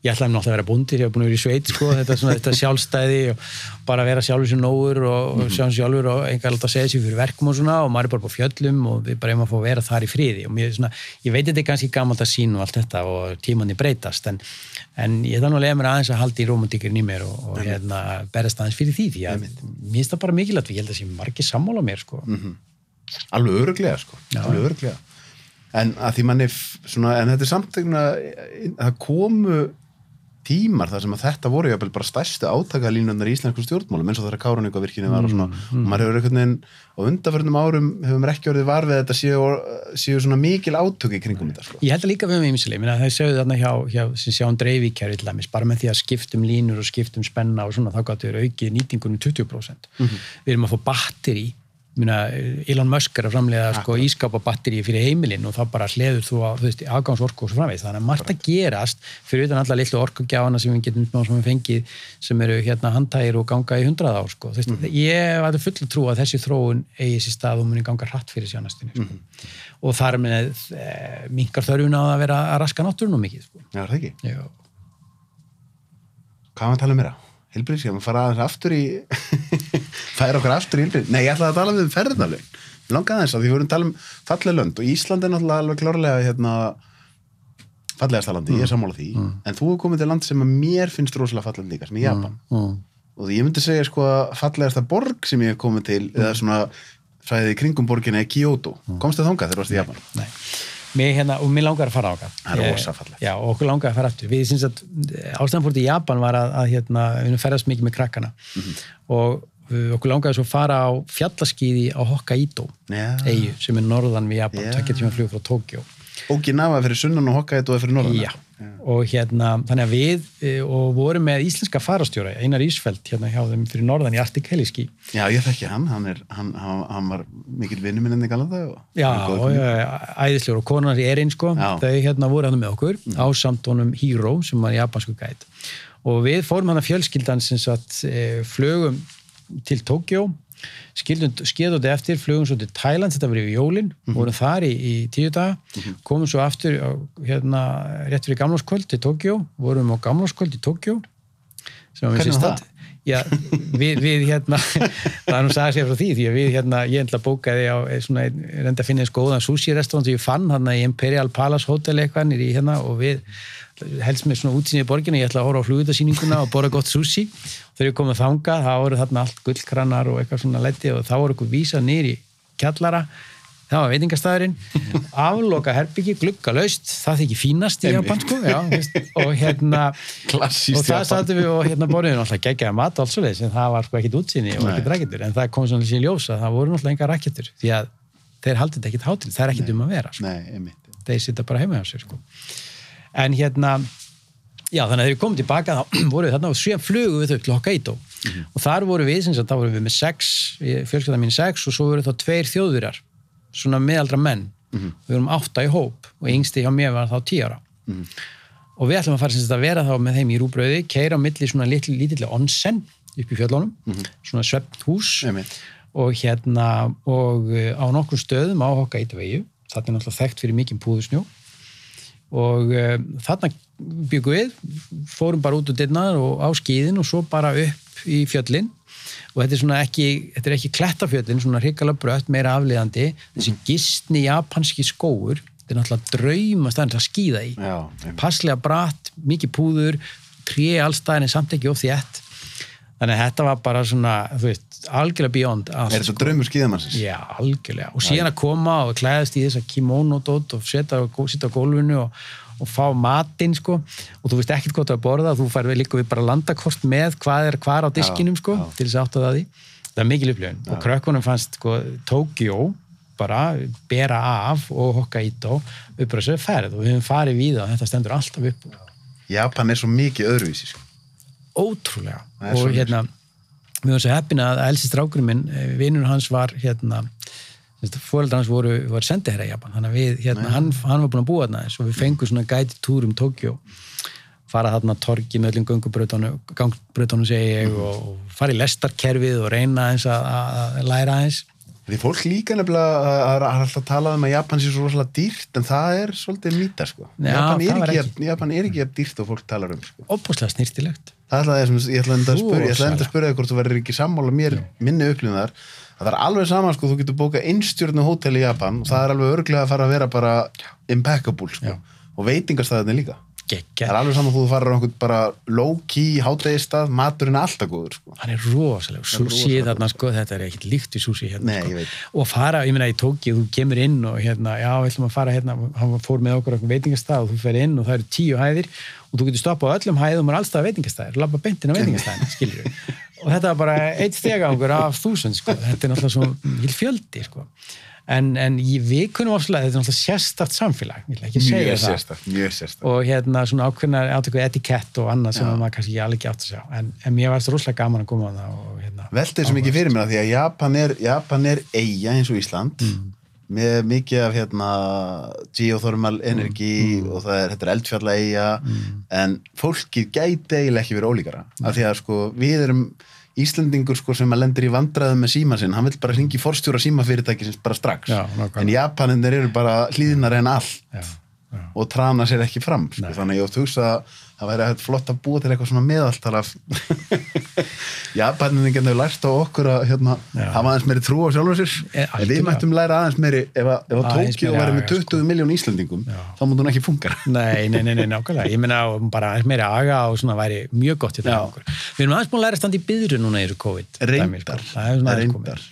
ég ætlaði náttúrulega að vera búndir, ég hef búin að vera í sveit sko, þetta, svona, þetta sjálfstæði og bara vera sjálfur sér nógur og,
Mhm.
og sjá hann sjálfur og engar alltaf segja sér fyrir verkum og svona og maður er bara på fjöllum og við bara erum að fá að vera þar í friði og mér, svona, ég veit þetta er kannski gammalt að sín og allt þetta og tímanni breytast en, en ég þannig að lega mér aðeins að halda í romantíkurinn í mér og, og hérna, berast aðeins fyrir því því að mér finnst það bara mikilvægt, ég held að sé margir sammála mér sko.
alveg öruglega sko
Já.
alveg öruglega en að því manni svona, en þetta er samt einhvern veginn að það komu tímar þar sem að þetta voru jafnvel bara stærstu átakalínunar í íslensku stjórnmálum eins og þegar Káraníka virkinu var og svona og maður hefur einhvern veginn á undarförnum árum hefur maður ekki orðið var við að þetta séu, séu svona mikil átök í kringum þetta sko.
Ég held að líka við höfum ímsileg, það sögðu þarna hjá, hjá sem sjá um dreifikjæri til dæmis, bara með því að skiptum línur og skiptum spenna og svona, þá gáttu við aukið nýtingunum 20%. Við erum að fá batteri, Elon Musk er að framlega sko, ískapabatteri fyrir heimilinn og þá bara hleður þú veist, afgangsorku og svo framvegð þannig að margt að gerast fyrir utan alla litlu orkugjafana sem við getum sem við fengið sem eru hérna handtægir og ganga í hundrað ár sko. mm -hmm. ég var full að trú að þessi þróun eigi sér stað og muni ganga hratt fyrir sjónastinni sko. og þar með e, minkar þörfuna á að vera að raska náttúrunum mikið sko.
Já, það ekki?
Já.
Hvað var að tala um mér á? Hilbrið, ég maður fara aðeins aftur í færa okkar aftur í hilbrið Nei, ég ætlaði að tala um ferðarlögn langaði þess að því við vorum að tala um fallega lönd og Ísland er náttúrulega alveg klárlega hérna, fallegasta landi, ég er sammála því. En þú hefur komið til land sem að mér finnst rosalega fallega líka, sem er Japan.
Mm.
og því ég myndi segja sko að fallegasta borg sem ég hef komið til eða svona svæðið í kringum borginni er Kyoto. Komstu þangað þegar þú varst í Japan?
Nei. Mér, hérna, og mér langar að fara á okkar
Það er rosa fallegt.
Já, og okkur langar að fara aftur. Við syns að ástæðan fór til Japan var að, að hérna, við ferðast mikið með krakkana.
Mhm.
og uh, okkur langaði svo að fara á fjallaskíði á Hokkaido
Já.
eigu sem er norðan við Japan,
Já.
takkja tíma flug frá Tókjó
Okinawa fyrir sunnan og Hokkaido fyrir norðan.
Já, og hérna, þannig að við e, og vorum með íslenska farastjóra Einar Ísfeld hérna hjá þeim fyrir norðan í Arctic Heliski
Já, ég þekki hann, hann, er, hann, hann, hann var mikill vinnu minn enn í Galanda og
Já, og ja, æðislegur og konan hans er einn sko,
Já.
þau hérna voru hann með okkur á samt honum Hero sem var japansku gæt og við fórum hann að fjölskyldan sem sagt e, flögum til Tókjó þetta eftir, flugum svo til Thailand þetta var yfir jólin, vorum þar í, í tíu daga, komum svo aftur hérna, rétt fyrir gamláskvöld til Tókjó, vorum á gamláskvöld í Tókjó
Hvernig var
stað Já, við, við hérna það er nú sagði sér frá því því að við hérna ég ætla bókaði á eh, svona reynda að finna eins góðan sushi-restaurant sem ég fann hérna í Imperial Palace Hotel eitthvað nýri hérna og við helst með svona útsýni í borginni, ég ætla að horfa á flugutasýninguna og borða gott sushi. Þegar ég kom að þanga, það voru þarna allt gullkranar og eitthvað svona letti og þá voru okkur vísa nýri kjallara. Það var veitingastæðurinn, afloka herbyggi, glugga laust, það þykir fínast í Japan sko, já, veist, og hérna
Klassískt
og það sattum við og hérna borðum alltaf geggjaði mat og allt svo leiðis en það var sko ekkit útsýni og ekkit rækjetur en það kom svona sér ljósa, það voru náttúrulega enga rækjetur því að þeir haldið ekkit hátil það er ekkit um að vera, sko.
Nei,
þeir sitja bara heima hjá sér sko. En hérna já þannig að þegar við komum tilbaka þá voru við þarna og síðan flugum við þau til Hokkaido. Og þar voru við, þá voru við með sex fjölskylda mín sex og svo voru þá tveir þjóðurar svona meðaldra menn. Við vorum átta í hóp og yngsti hjá mér var þá tíu ára. Og við ætlum að fara að vera þá með þeim í rúbröði keira á milli svona litli, lítilli onsen upp í fjöllunum, svona svefnt hús. Og hérna og uh, á nokkur stöðum á Hokkaido vegju, þetta er náttúrulega þekkt fyrir mikið púðusnjó og uh, þarna byggum við fórum bara út úr dyrnar og á skíðin og svo bara upp í fjöllin. Og þetta er svona ekki, þetta er ekki klettafjöllin, svona hrikalega brött, meira afliðandi þessi gistni japanski skóur þetta er náttúrulega drauma staðin til að skíða í.
Já,
passlega bratt, mikið púður tré allstæðin samt ekki of þétt þannig að þetta var bara svona þú veist, algjörlega beyond allt,
Er þetta draumur skíðamannsins?
Já, algjörlega. Og síðan að koma og klæðast í þessa kimono-dót og setja á gólfinu og, og fá matinn, sko. Og þú veist ekkert hvað það að borða, þú fær líka við bara landakort með hvað er hvar á diskinum, sko,
já.
til þess að átta það því. Það er mikil upplifun. Og krökkunum fannst, sko, Tókjó bara bera af og Hokkaido upp á þessu ferð og við höfum farið við það, þetta stendur alltaf upp
Japan er svo mikið öðruvísi, sko.
Ótrúlega. Og hérna við varum svo heppin að elsi strákurinn minn vinnur hans var hérna fóreldrar hans voru, voru sendiherra í Japan. Þannig að við, hérna, hann, hann var búin að búa þarna og við fengum svona gæti túr um Tókjó fara þarna torgi með öllum gangbrautunum segi ég
Mhm.
og, fara í lestarkerfið og reyna eins að, að læra eins
Því fólk líka nefnilega að- að að alltaf talað um að Japan sé svo rosalega dýrt en það er svolítið mýta sko. Japan, er Japan er ekki jafn dýrt og fólk talar um sko.
opbúslega snýrtilegt
Það það sem ég ætla enda að spyrja, ég ætla enda að spyrja þig hvort þú verður ekki sammála mér minni upplifðar að það er alveg saman sko, þú getur bókað einstjörnu hótel í Japan og það er alveg örglega að fara að vera bara impeccable sko.
Já.
og veitingastæðinni líka það
geggja,
er alveg saman þú farir á einhvern bara low-key hátægistað, maturinn er alltaf góður sko.
hann er rosalega sushi þarna sko, þetta er ekkit líkt við sushi hérna,
Nei,
sko. og fara, ég meina í Tóki þú kemur inn og hérna, já, við ætlum að fara hérna hann fór með okkur okkur veitingastað og þú fer inn og það eru tíu hæðir og þú getur stoppað á öllum hæðum og er allstað veitingastæðir labba beintin á veitingastæðin, skilur og þetta var bara eitt stegangur af þúsund sko. þetta er náttúrulega svo hil fjöldi sko. en, en við kunum ofslega, þetta er náttúrulega sérstart samfélag ég ætla ekki segja
mjög
það.
sérstakt, mjög sérstakt.
Og hérna svona ákveðnar átöku etikett og annað sem maður kannski alveg ekki átt að sjá. En, en mér varst rosalega gaman að koma á það og hérna
veltið svo mikið fyrir mér að því að Japan er, Japan er eiga eins og Ísland.
Mm.
Með mikið af hérna geothermal energy
Mm.
og það er, þetta er eldfjalla eiga en fólkið gæti eiginlega ekki verið ólíkara. Af því að sko við erum Íslendingur sko sem að lendir í vandræðum með síma sinn, hann vil bara hringi forstjóra símafyrirtæki sem bara strax,
Já,
en Japaninir eru bara hlýðnar en all
já, já.
Og trana sér ekki fram sko. Þannig að ég hugsa að það væri hægt flott að búa til eitthvað svona meðaltalaf Japaninni getur lært á okkur að hérna,
Já.
hafa aðeins meiri trú á sjálfur sér
Eh,
en við mættum læra aðeins meiri ef að, ef að Tókíu væri með
aga,
20 miljón Íslandingum
Já.
þá mútu hún ekki funka
Nei, nei, nei, nei, nákvæmlega. Ég meina bara aðeins meiri aga og svona væri mjög gott í
Já.
það. Við erum aðeins búin að læra að standa í byðru núna í þessu COVID.
Reyndar.
dæmi, sko. Það er svona aðeins
Reyndar.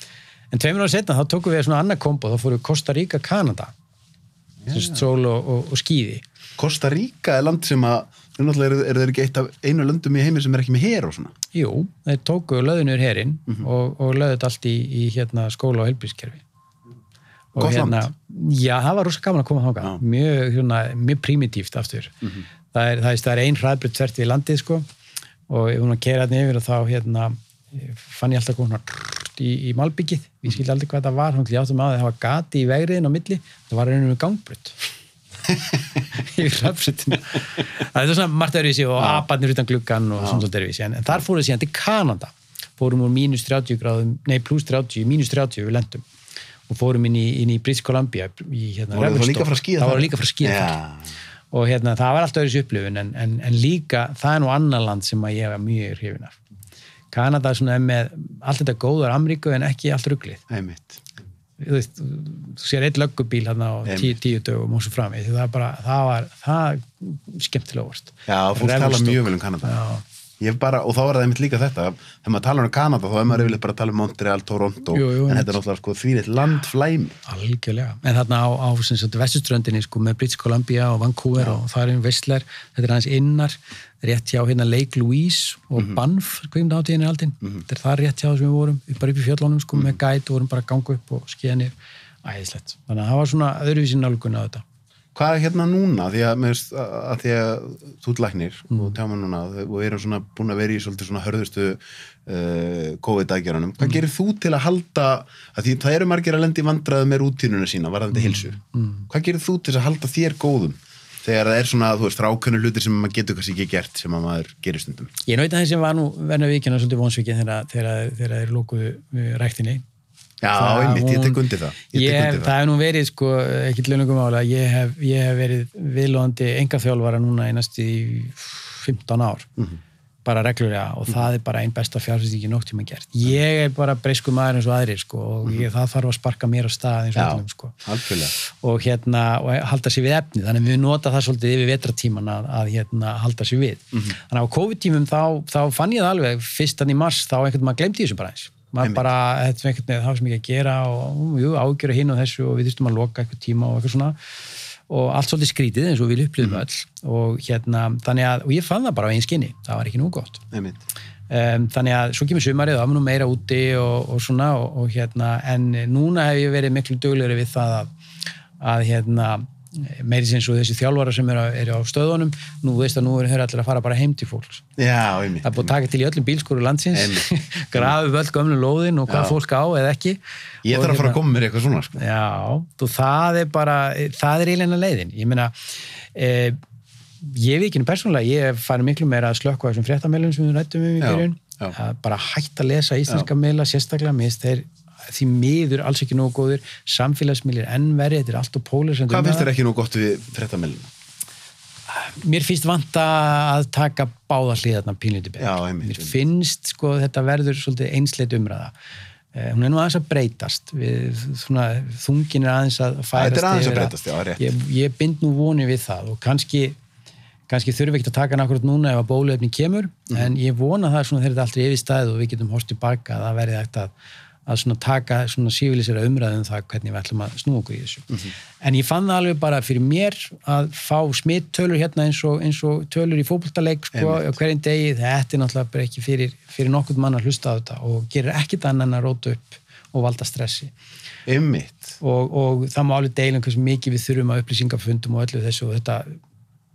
En tveimur ára setna þá tókum við svona annað kombo, þá fórum við Costa Rica, Kanada. Sól og, og, og skíði.
Costa Rica er land sem að eru, eru þeir ekki eitt af einu löndum í heimi sem er ekki með hér og svona
Jú, þeir tóku og löðu niður herinn
Mhm.
og, og löðu þetta allt í, í hérna, skóla og helbískerfi. Og
Gott
hérna,
land.
já, það var rosa gaman að koma.
Mhm.
Mjög, hérna, mjög primitíft aftur. það, er, það, er, það er ein hraðbreytt tvert við landið sko og ég var að kera hérna yfir og þá hérna fann ég alltaf koma í, í malbyggið, ég skildi aldrei hvað það var. Til áttum að það var gati í vegriðin á milli. Það var einhvern veginn gangbreytt yfir hraðbreytinu það er svona margt öðruvísi og abarnir utan gluggan og svona svona öðruvísi. En, en þar fóruð síðan til Kanada. Fórum úr mínus 30 gráðum, nei pluss 30 mínus 30 við lendum. Og fórum inn í, inn í British Columbia í hérna það var líka að skíða
Já.
og hérna, það var alltaf öðru upplifun en, en, en líka, það er nú annar land sem að ég var mjög hrifin af Kanada er með allt þetta góðar Amríku en ekki allt rugglið
Einmitt.
þú þú sér eitt löggubíl hérna á tíu, tíu dögum og svo fram það, er bara, það var það skemmtilega vorst
Já, fólk tala mjög vel um Kanada.
Já.
Ég hef bara, og þá er það einmitt líka þetta þegar maður talar um Kanada, þá er maður yfirleitt bara að tala um Montreal, Toronto,
Jú, jú,
en þetta er náttúrulega sko því eitt landflæmi.
Algjörlega, en þarna á, á sem sagt, vestuströndinni sko, með British Columbia og Vancouver og það er einn Whistler, þetta er hans innar rétt hjá hérna Lake Louise og
Mhm.
Banff, kveimda átíðin er aldinn þetta er það rétt hjá sem við vorum, upp bara upp í fjöllunum sko,
Mhm.
með gæt og vorum bara að ganga upp og skeiða niður, æðislegt. Þannig að það var svona öðruvísin nálgun á þetta
Hvað er hérna núna, því að, með, að, því að þú læknir
Mm.
og tjáma núna og erum svona búin að vera í svolítið svona hörðustu uh, COVID-dækjörunum,
Mm.
hvað gerir þú til að halda, að því það eru margir að lendi vandraðu með rútínuna sína, varðandi hilsu
Mm.
hvað gerir þú til að halda þér góðum þegar það er svona, þú veist, rákunnu hlutir sem maður getur kannski ekki gert sem að maður gerir stundum
Ég naut að þeim sem var nú verna vikina svolítið vonsvikið þegar, þegar, þegar þeir lókuðu uh, ræktinni
Já,
Það-
einmitt, ég tek undir það ég
Ég,
undir
það hefur nú verið sko, ekkert lögnum ála, ég hef, ég hef verið viðlóðandi enga þjálfara núna einast í 15 ár
Mhm.
bara reglulega og það er bara einn besta fjárfæstingi nótt tíma gert. Ég er bara breysku maður eins og aðrir sko og ég, það þarf að sparka mér á stað eins og
Mhm. Já,
öllum sko
algjörlega
og hérna, og halda sér við efni þannig að við nota það svolítið yfir vetratíman að, að hérna, halda sér við
Mhm.
þannig að á COVID-tímum þá, þá fann ég það alveg fyrst maður bara þetta er einhvern veginn, það var sem ekki að gera og jú, ágjöra hinn og þessu og við þurftum að loka eitthvað tíma og eitthvað svona. Og allt svolítið skrítið eins og við upplýðum
Mhm.
öll. Og hérna, þannig að, og ég fann það bara á einn skinni, það var ekki nú gott. Um, þannig að svo kemur sumarið og það var nú meira úti og, og svona og, og hérna, en núna hef ég verið miklu duglegri við það að, að hérna meiri sem svo þessi þjálfara sem eru á, eru á stöðunum. Nú veist að nú eru þeir allir að fara bara heim til fólks.
Já, einmitt
það er búið að taka til í öllum bílskóru landsins. Grafu öll gömlu lóðin og hvað
Já.
fólk á eða ekki.
Ég
Og
þarf að fara
hérna-
að koma mér eitthvað svona sko.
Já, og það er bara, það er eiginlega leiðin. Ég meina, eh, ég ekki persónulega, ég farið miklu meira að slökka þessum fréttamælum sem við rættum um í byrjun. Bara hægt að lesa íslenska meila sérstaklega, mér finnst þeir því miður alls ekki nógu góður, samfélagsmiðlir enn verið, þetta er allt og pólir sem
Hvað finnst þér ekki nú gott við fréttamælina?
Mér finnst vanta að taka báða hliðarna pínlítið betur. Mér finnst sko þetta verður svolítið einsleit umræða. Eh, hún er nú aðeins að breytast við svona þungin er aðeins að færast
Þetta er aðeins að breytast, já, rétt.
ég, ég bind nú voni við það og kannski kannski þurfum við ekki að taka hann akkurat núna ef að bóluefni kemur,
Mhm.
en ég vona það svona þegar þetta aldrei yfir staðið og við getum horst tilbaka að það verði hægt að, að svona taka svona sífilisera umræðum það hvernig við ætlum að snúa okkur í þessu.
Mhm.
En ég fann það alveg bara fyrir mér að fá smittölur hérna eins og, eins og tölur í fótboltaleik sko, á hverjum degi, þetta er náttúrulega bara ekki fyrir, fyrir nokkurn mann að hlusta á þetta og gerir ekkit annan að róta upp og valda stressi og, og það má alveg deila um hversu mikið við þurfum að upplýsingafundum og öllu þessu og þetta,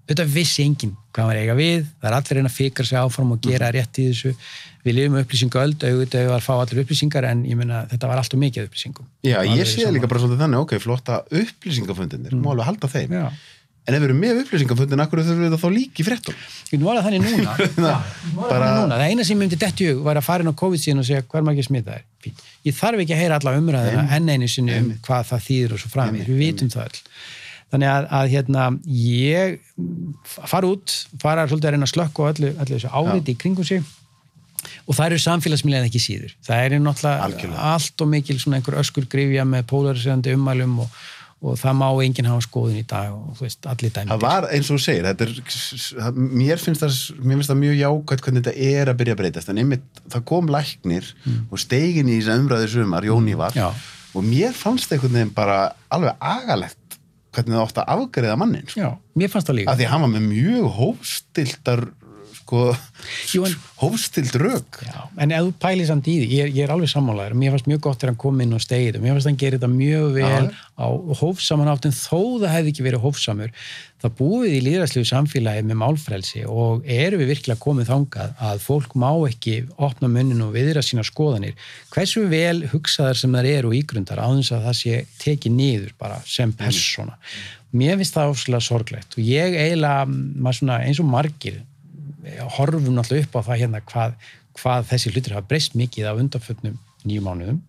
þetta vissi enginn hvað var eiga við, það er allir reyna að fikra sig áfram og gera
Mhm.
rétt í þessu. Við lifum upplýsingaöld, auðvitað við að fá allir upplýsingar en ég meina þetta var alltaf mikið upplýsingum.
Já, ég
alveg
sé líka bara svolítið þannig, ok, flotta upplýsingafundinir, má alveg halda þeim.
Já.
En ef við erum með upplýsingafundin, akkur þurfum við það þá líka í fréttum?
Nú var það þannig núna, Já,
bara-
núna. það eina sem ég myndi dett í hug var að fara inn á COVID síðan og segja hver maður ekki smita þær ég þarf ekki að heyra alla umræðina enn einu sinni um hvað það þýðir og svo framið, við vitum það öll þannig að, að hérna ég mm, fara út fara svolítið að reyna að slökka á öllu, öllu þessu áriti í kringum sig. Og það eru samfélagsmiðlega ekki síður. Það er náttúrulega
Algjörlega.
allt og mikil svona einhver öskur grifja með polarisandi ummælum og, og það má enginn hafa skoðun í dag og þú veist, allir dæmi
Það var eins og þú segir, er, það- mér finnst það, mér finnst það mjög jákvæmt hvernig þetta er að byrja að breytast, en einmitt það kom læknir og stegin í þess umræðu sumar, Jón Ívar,
Já.
og mér fannst einhvern veginn bara alveg agalegt hvernig það átti að afgreða mannin, sko.
Já, mér fannst það líka
Af því að hann var með mjög hófstiltar, sko, rök.
Já, en ef þú pælir samt í því, ég ég er alveg sammálaður. Mér fannst mjög gott þegar hann kom inn og stegið og mér fannst hann gera þetta mjög vel
Já.
á hófsaman átt en þó það hefði ekki verið hófsamur það búið í líðræslegu samfélagi með málfrelsi og eru við virkilega komið þangað að fólk má ekki opna munnin og viðra sína skoðanir. Hversu vel hugsaðar sem þær eru ígrundar á þess að það sé tekið niður bara sem persóna. Mér finnst það ofslega sorglegt og ég eiginlega, eins og margir horfum náttúrulega upp á það hérna hvað, hvað þessi hlutir hafa breyst mikið á undanfötnum nýju mánuðum.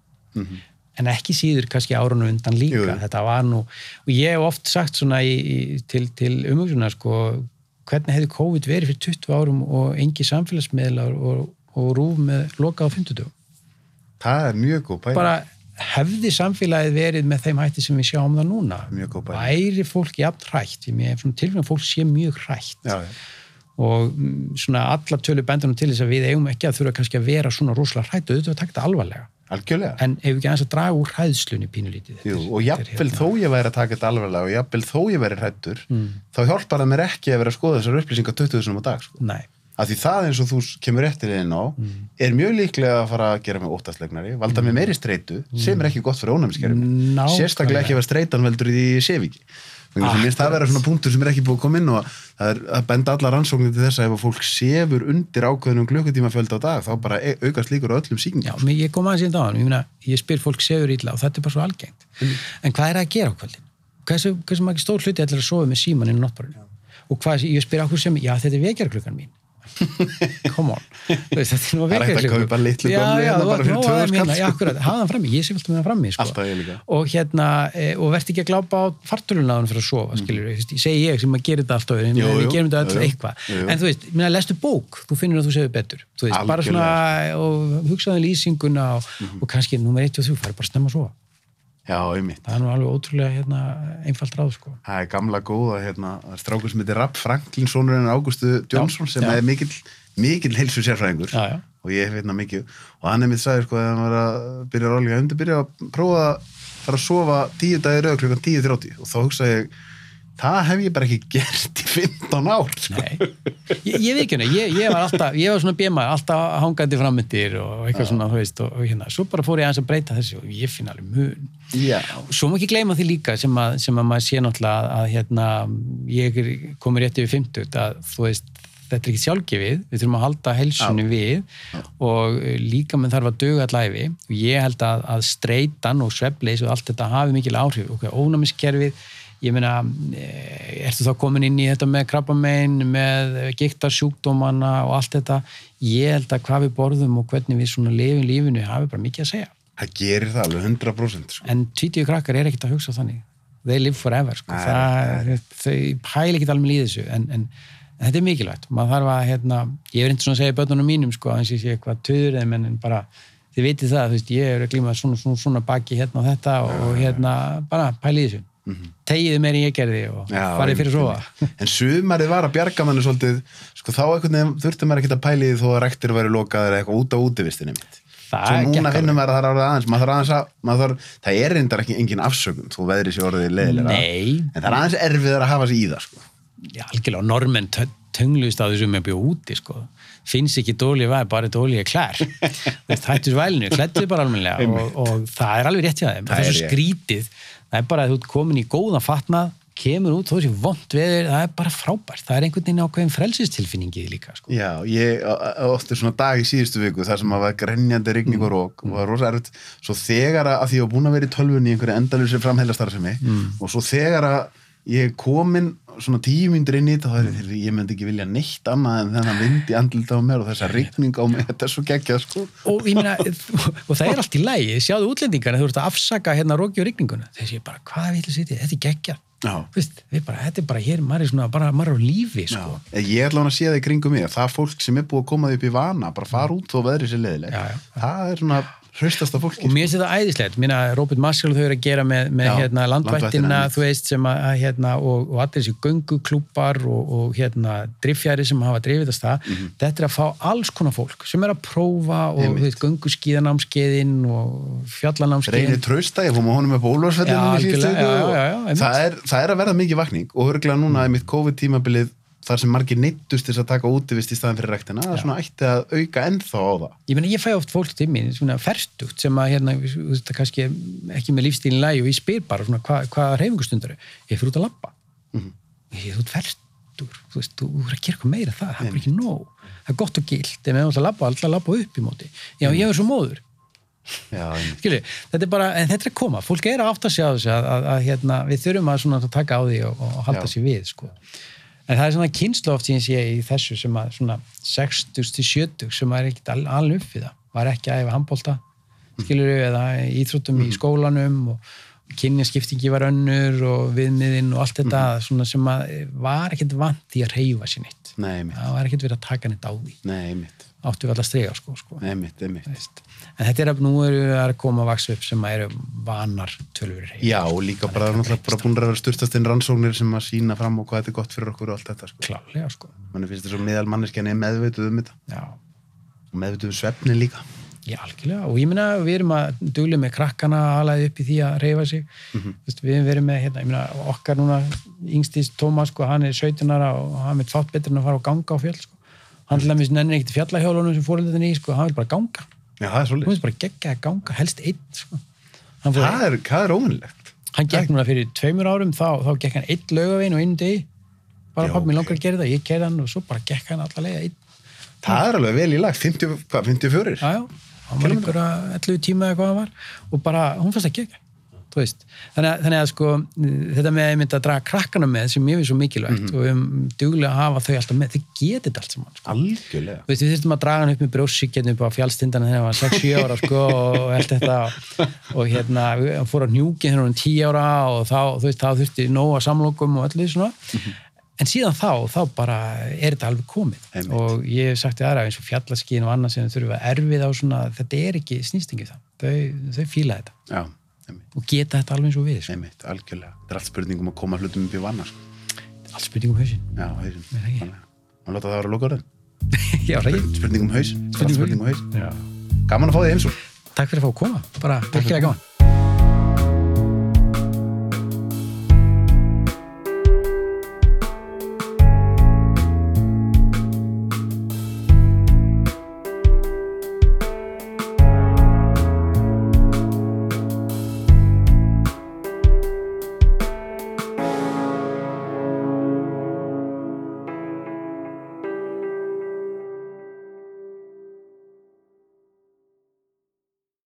En ekki síður kannski árunum undan líka.
Jú,
þetta var nú, og ég hef oft sagt svona í, í, til, til umhugsunar sko, hvernig hefði COVID verið fyrir 20 árum og engi samfélagsmiðlar og, og rúf með lokað á 50
það er mjög góð pæling.
Bara hefði samfélagið verið með þeim hætti sem við sjáum það núna?
Mjög góð pæling.
væri fólk jafn hrætt? Ég tilfæðan að fólk sé mjög hrætt.
Já, já.
Og mm, svona alla tölu bendunum til þess að við eigum ekki að þurfa kannski að vera svona rosalega hrætt og auðvitað að taka þetta alvarlega.
Algjörlega.
En ef við ekki aðeins að draga úr hræðslunni pínulítið?
Jú,
Þetta
og
þetta
jafnvel
hérna-
þó ég væri að taka þetta alvarlega og jafnvel þó ég væri hrættur
Mm.
þá hjálpar það mér ekki að vera að skoða þessar upplýsingar 20.000 á dag sko.
Nei,
af því það eins og þú kemur réttir inn á er mjög líklega að fara að gera mig óttastlegnari valda mig meiri streitu sem er ekki gott fyrir
Nákvæmlega.
sérstaklega ekki að streitan veldur í því það vera svona punktur sem er ekki búið að koma inn og það er að benda allar rannsóknir til þess að ef fólk sefur undir ákveðnum klukkutíma fjölda á dag þá bara e- aukast líkur á öllum
já,
síkingum
mér- ég kom aðeins þetta á hann ég, meina, ég spyr fólk segur illa og þetta er bara svo algengt. En hvað er að gera á kvöldin? Hversu, hversu margir stór hluti ætlar að sofa með síman inn á náttbárinu? Og hvað, ég spyr okkur sem, já þetta er vekjarklukkan mín come on. Veist, nú
Það er hægt að kaupa litlu
já,
gömlu
já,
hérna
þú
bara
átt
fyrir
nóg
2.000
af þeim hérna,
skall,
já,
sko.
akkurat, hafa það frammi, ég sé vilt með það frammi sko.
Alltaf
og hérna, e, og verð ekki að glápa á fartölunáðun fyrir að sofa, skilur við, ég segi ég sem að gera þetta alltaf, en við gerum þetta
jú.
eitthvað. En þú veist, minna, lestu bók, þú finnur að þú sefur betur. Þú veist, bara svona, og hugsaðu um lýsinguna og,
Mhm.
og kannski nummer 1 og 3 farið bara snemma að sofa
Já, einmitt.
það er nú alveg ótrúlega hérna, einfalt ráð sko.
Það er gamla góða, hérna, strákur sem heitir Rapp Franklin, sonurinn Ágústu Jónsson sem
já.
er mikill, mikill heilsu sérfræðingur
Já, já.
og ég hef hérna mikið og hann er mitt sagði sko að hann var að byrja hann myndi byrja að prófa að fara að sofa tíu dagir rauð klukkan 10.30 og þá hugsaði ég það hef ég bara ekki gert í 15 ár sko.
Nei, ég, ég veit ekki henni, ég, ég var alltaf, ég var svona bjema, alltaf hangandi framöndir og eitthvað svona, þú veist, og, og hérna, svo.
Já,
má ekki gleyma því líka sem að, sem að maður sé náttúrulega að, að hérna, ég komið rétt yfir 50, að þú veist, þetta er ekki sjálfgefið, við þurfum að halda helsunni við og uh, líka menn þarf að duga allæfi og ég held að, að streitan og svefleis og allt þetta hafi mikil áhrif. Og okay, ónæmiskerfið ég meina, eh, ertu þá komin inn í þetta með krabbamein, með giktarsjúkdómana og allt þetta? Ég held að hvað við borðum og hvernig við svona lifum lífinu hafi bara mikið að segja
það gerir það alveg 100% sko.
en 20 krakkar er ekkert að hugsa þannig they live forever sko.
Nei,
það, þau pæla ekkert alveg í þessu en, en, en þetta er mikilvægt að, hérna, ég er eitthvað svona að segja börnunum mínum sko, að ég sé eitthvað töður en, en bara, þið vitið það, þú veist, ég er að glíma svona, svona, svona baki hérna og þetta og hérna, bara pæla í þessu tegiði meir en ég gerði og.
Já,
farið fyrir
einmitt. En sumarið var að bjarga manni svolítið, sko þá þurfti maður ekki að pæli því þó að rektir væri lokaðir eða eitthvað út á útivistinni mitt.
Það
Svo núna finnum maður að það er aðeins, maður þarf aðeins að, maður þarf, það er reyndar ekki engin afsökun, þú veðri sér orðið leiðilega.
Nei.
En það er aðeins erfiðar að hafa sér í það, sko.
já, algjörlega, normenn tönglust á þessu með að bjóða úti sko. finnst ekki dóli væð, bara dóli er klær. Hættu svælinu, klættu bara almennilega. Og, og það er alveg rétt hjá þeim.
Það
það er svo skrítið. Það er bara að þú ert komin í góðan fatnað kemur út þó þessi vond veður það er bara frábært, það er einhvern veginn ákveðin frelsistilfinningið líka sko.
Já, ég ofta svona dag í síðustu viku þar sem að var grenjandi rigning og rók og var rosa erfitt, svo þegar að, að því ég var búin að vera í tölvunni í einhverju endalusri framheilastarfsemi og svo þegar að ég er komin svona tíu myndir inn í þetta þá er ég, ég myndi ekki vilja neitt annað en þennan vind í andlita á mér og þessa rigning á mér, þetta er svo geggjað sko.
og ég meina, og það er allt í lægi sjáðu útlendingar, þú ert að afsaka hérna róki og rigninguna, þeir séu bara, hvað vil sitja þetta er geggjað. Vist, bara, þetta er bara hér, maður er svona, bara maður á lífi sko.
Já. Ég ætla hann að sé það í kringum mig það fólk sem er búið að koma upp í vana bara fara út og veðri sér leiðileg
Já, já.
það er svona hraustasta fólki
og mér finnst þetta æðislegt, mér að Robert Marshall þau eru að gera með, með
Já,
hérna, landvættina þú veist, sem að, hérna, og, og allir þessi gönguklúpar og, og hérna, driffjæri sem hafa drifið þess það,
Mhm.
þetta er að fá alls konar fólk sem er að prófa og þú veist, gönguskíðanámskeiðin og fjallanámskeiðin.
Reynir trausta, ég fór með honum upp á
einmitt.
það, er, það er að verða mikið vakning og örgulega núna í mitt COVID-tímabilið þar sem margir neittust þess að taka útivist í staðan fyrir rektina, það er svona ætti að auka ennþá á það.
ég meina, ég fæ oft fólk til mín svona ferstugt sem að hérna, kannski ekki með lífstílinn lægi og ég spyr bara svona, hvað hva reyfingustundar ég fyrir út að labba
Mhm.
ég þú ert ferstugur, þú veist, þú er að gera eitthvað meira það, það er ekki nóg það er gott og gilt, en ef þú ætlar að labba, alltaf að labba upp í móti já, ég er svo móður
Já.
Skilji, þetta er bara, en þetta er að koma fólk er að átta sig á þessu að, að, að hérna, við þurfum að, svona, að taka á því og, og halda
Já.
sig við sko. En það er svona kynslu oft sem ég sé í þessu sem að svona 60 til 70 sem er ekkit al- alveg upp við það. Var ekki að æfa handbólta skilur við, eða íþróttum í skólanum og kynjaskiptingi var önnur og viðmiðin og allt þetta svona sem að var ekkert vant í að reyfa sér neitt.
Nei,
það var ekkert verið að taka neitt á því.
Nei, mitt,
áttu við alltaf strega sko, sko.
nei, mitt, nei, mitt.
Veist. en þetta er að nú eru að koma að vaksa upp sem eru vanar tölvur reyfa
Já, og líka bara, náttúrulega bara búin að vera styrtast inn rannsóknir sem að sína fram og hvað þetta er gott fyrir okkur og allt þetta, sko.
klálega sko
Manni finnst þess að meðal manneskjani er meðvituð um þetta
já,
og meðvituð um svefni líka.
já algjörlega og ég meina við erum að duglega með krakkana aðlaði upp í því að reyfa sig Vist, við erum verið með hérna, meina okkar núna yngstís Tómas sko, hann er 17 ára og hann vil fátt betur en að fara og ganga á fjall sko. Hann til dæmis nennir ekkert fjallahjólunum sem fóröldin í, sko, hann vil bara ganga
Já, það er svolítið.
vil bara gegga að ganga, helst einn sko. hann, fór,
Það er, það er óvinnlegt.
hann gekk núna fyrir tveimur árum þá, þá gekk hann einn laugavegin og einn degi bara
Já,
pappi mér
ok.
langar að gera það, ég gerði hann og svo bara gekk hann allavega einn
Það er alveg vel í lag, 50, hvað, 54?
já, já, hann var einhverja 11 tíma eða hvað hann var og bara, hún fannst þú veist, þannig að, þannig að sko þetta með að mynda að draga krakkana með sem ég við svo mikilvægt og við erum duglega að hafa þau alltaf með, þau getið þetta allt saman sko.
Algjörlega.
Þú veist, við þurftum að draga hann upp með brjóssikjarni upp á fjallstindana þegar hann var 6-7 ára sko, og allt þetta og hérna, hann fór á hnjúkin þegar hann var 10 ára og þá, veist, þá þurfti nóga samlokum og öllu svona. En síðan þá, þá bara er þetta alveg komið.
Einmitt.
og ég hef sagt þið aðra eins og fjallaskín og annað sem þurfa að erfið á svona, þetta er ekki snýstingi það, þau, þau fíla þetta.
Já, einmitt,
og geta þetta alveg eins og við sko.
einmitt, algjörlega. Það er allt spurning um að koma hlutum upp í vanna, sko.
allt spurning um hausinn
Já,
ekki?
Þannig. Má láta það vera lokaðurinn.
Já, það ekki?
Spurning um haus. Spurning um.
Já.
Gaman að fá þig eins og.
Takk fyrir að fá að koma, bara fyrir að gaman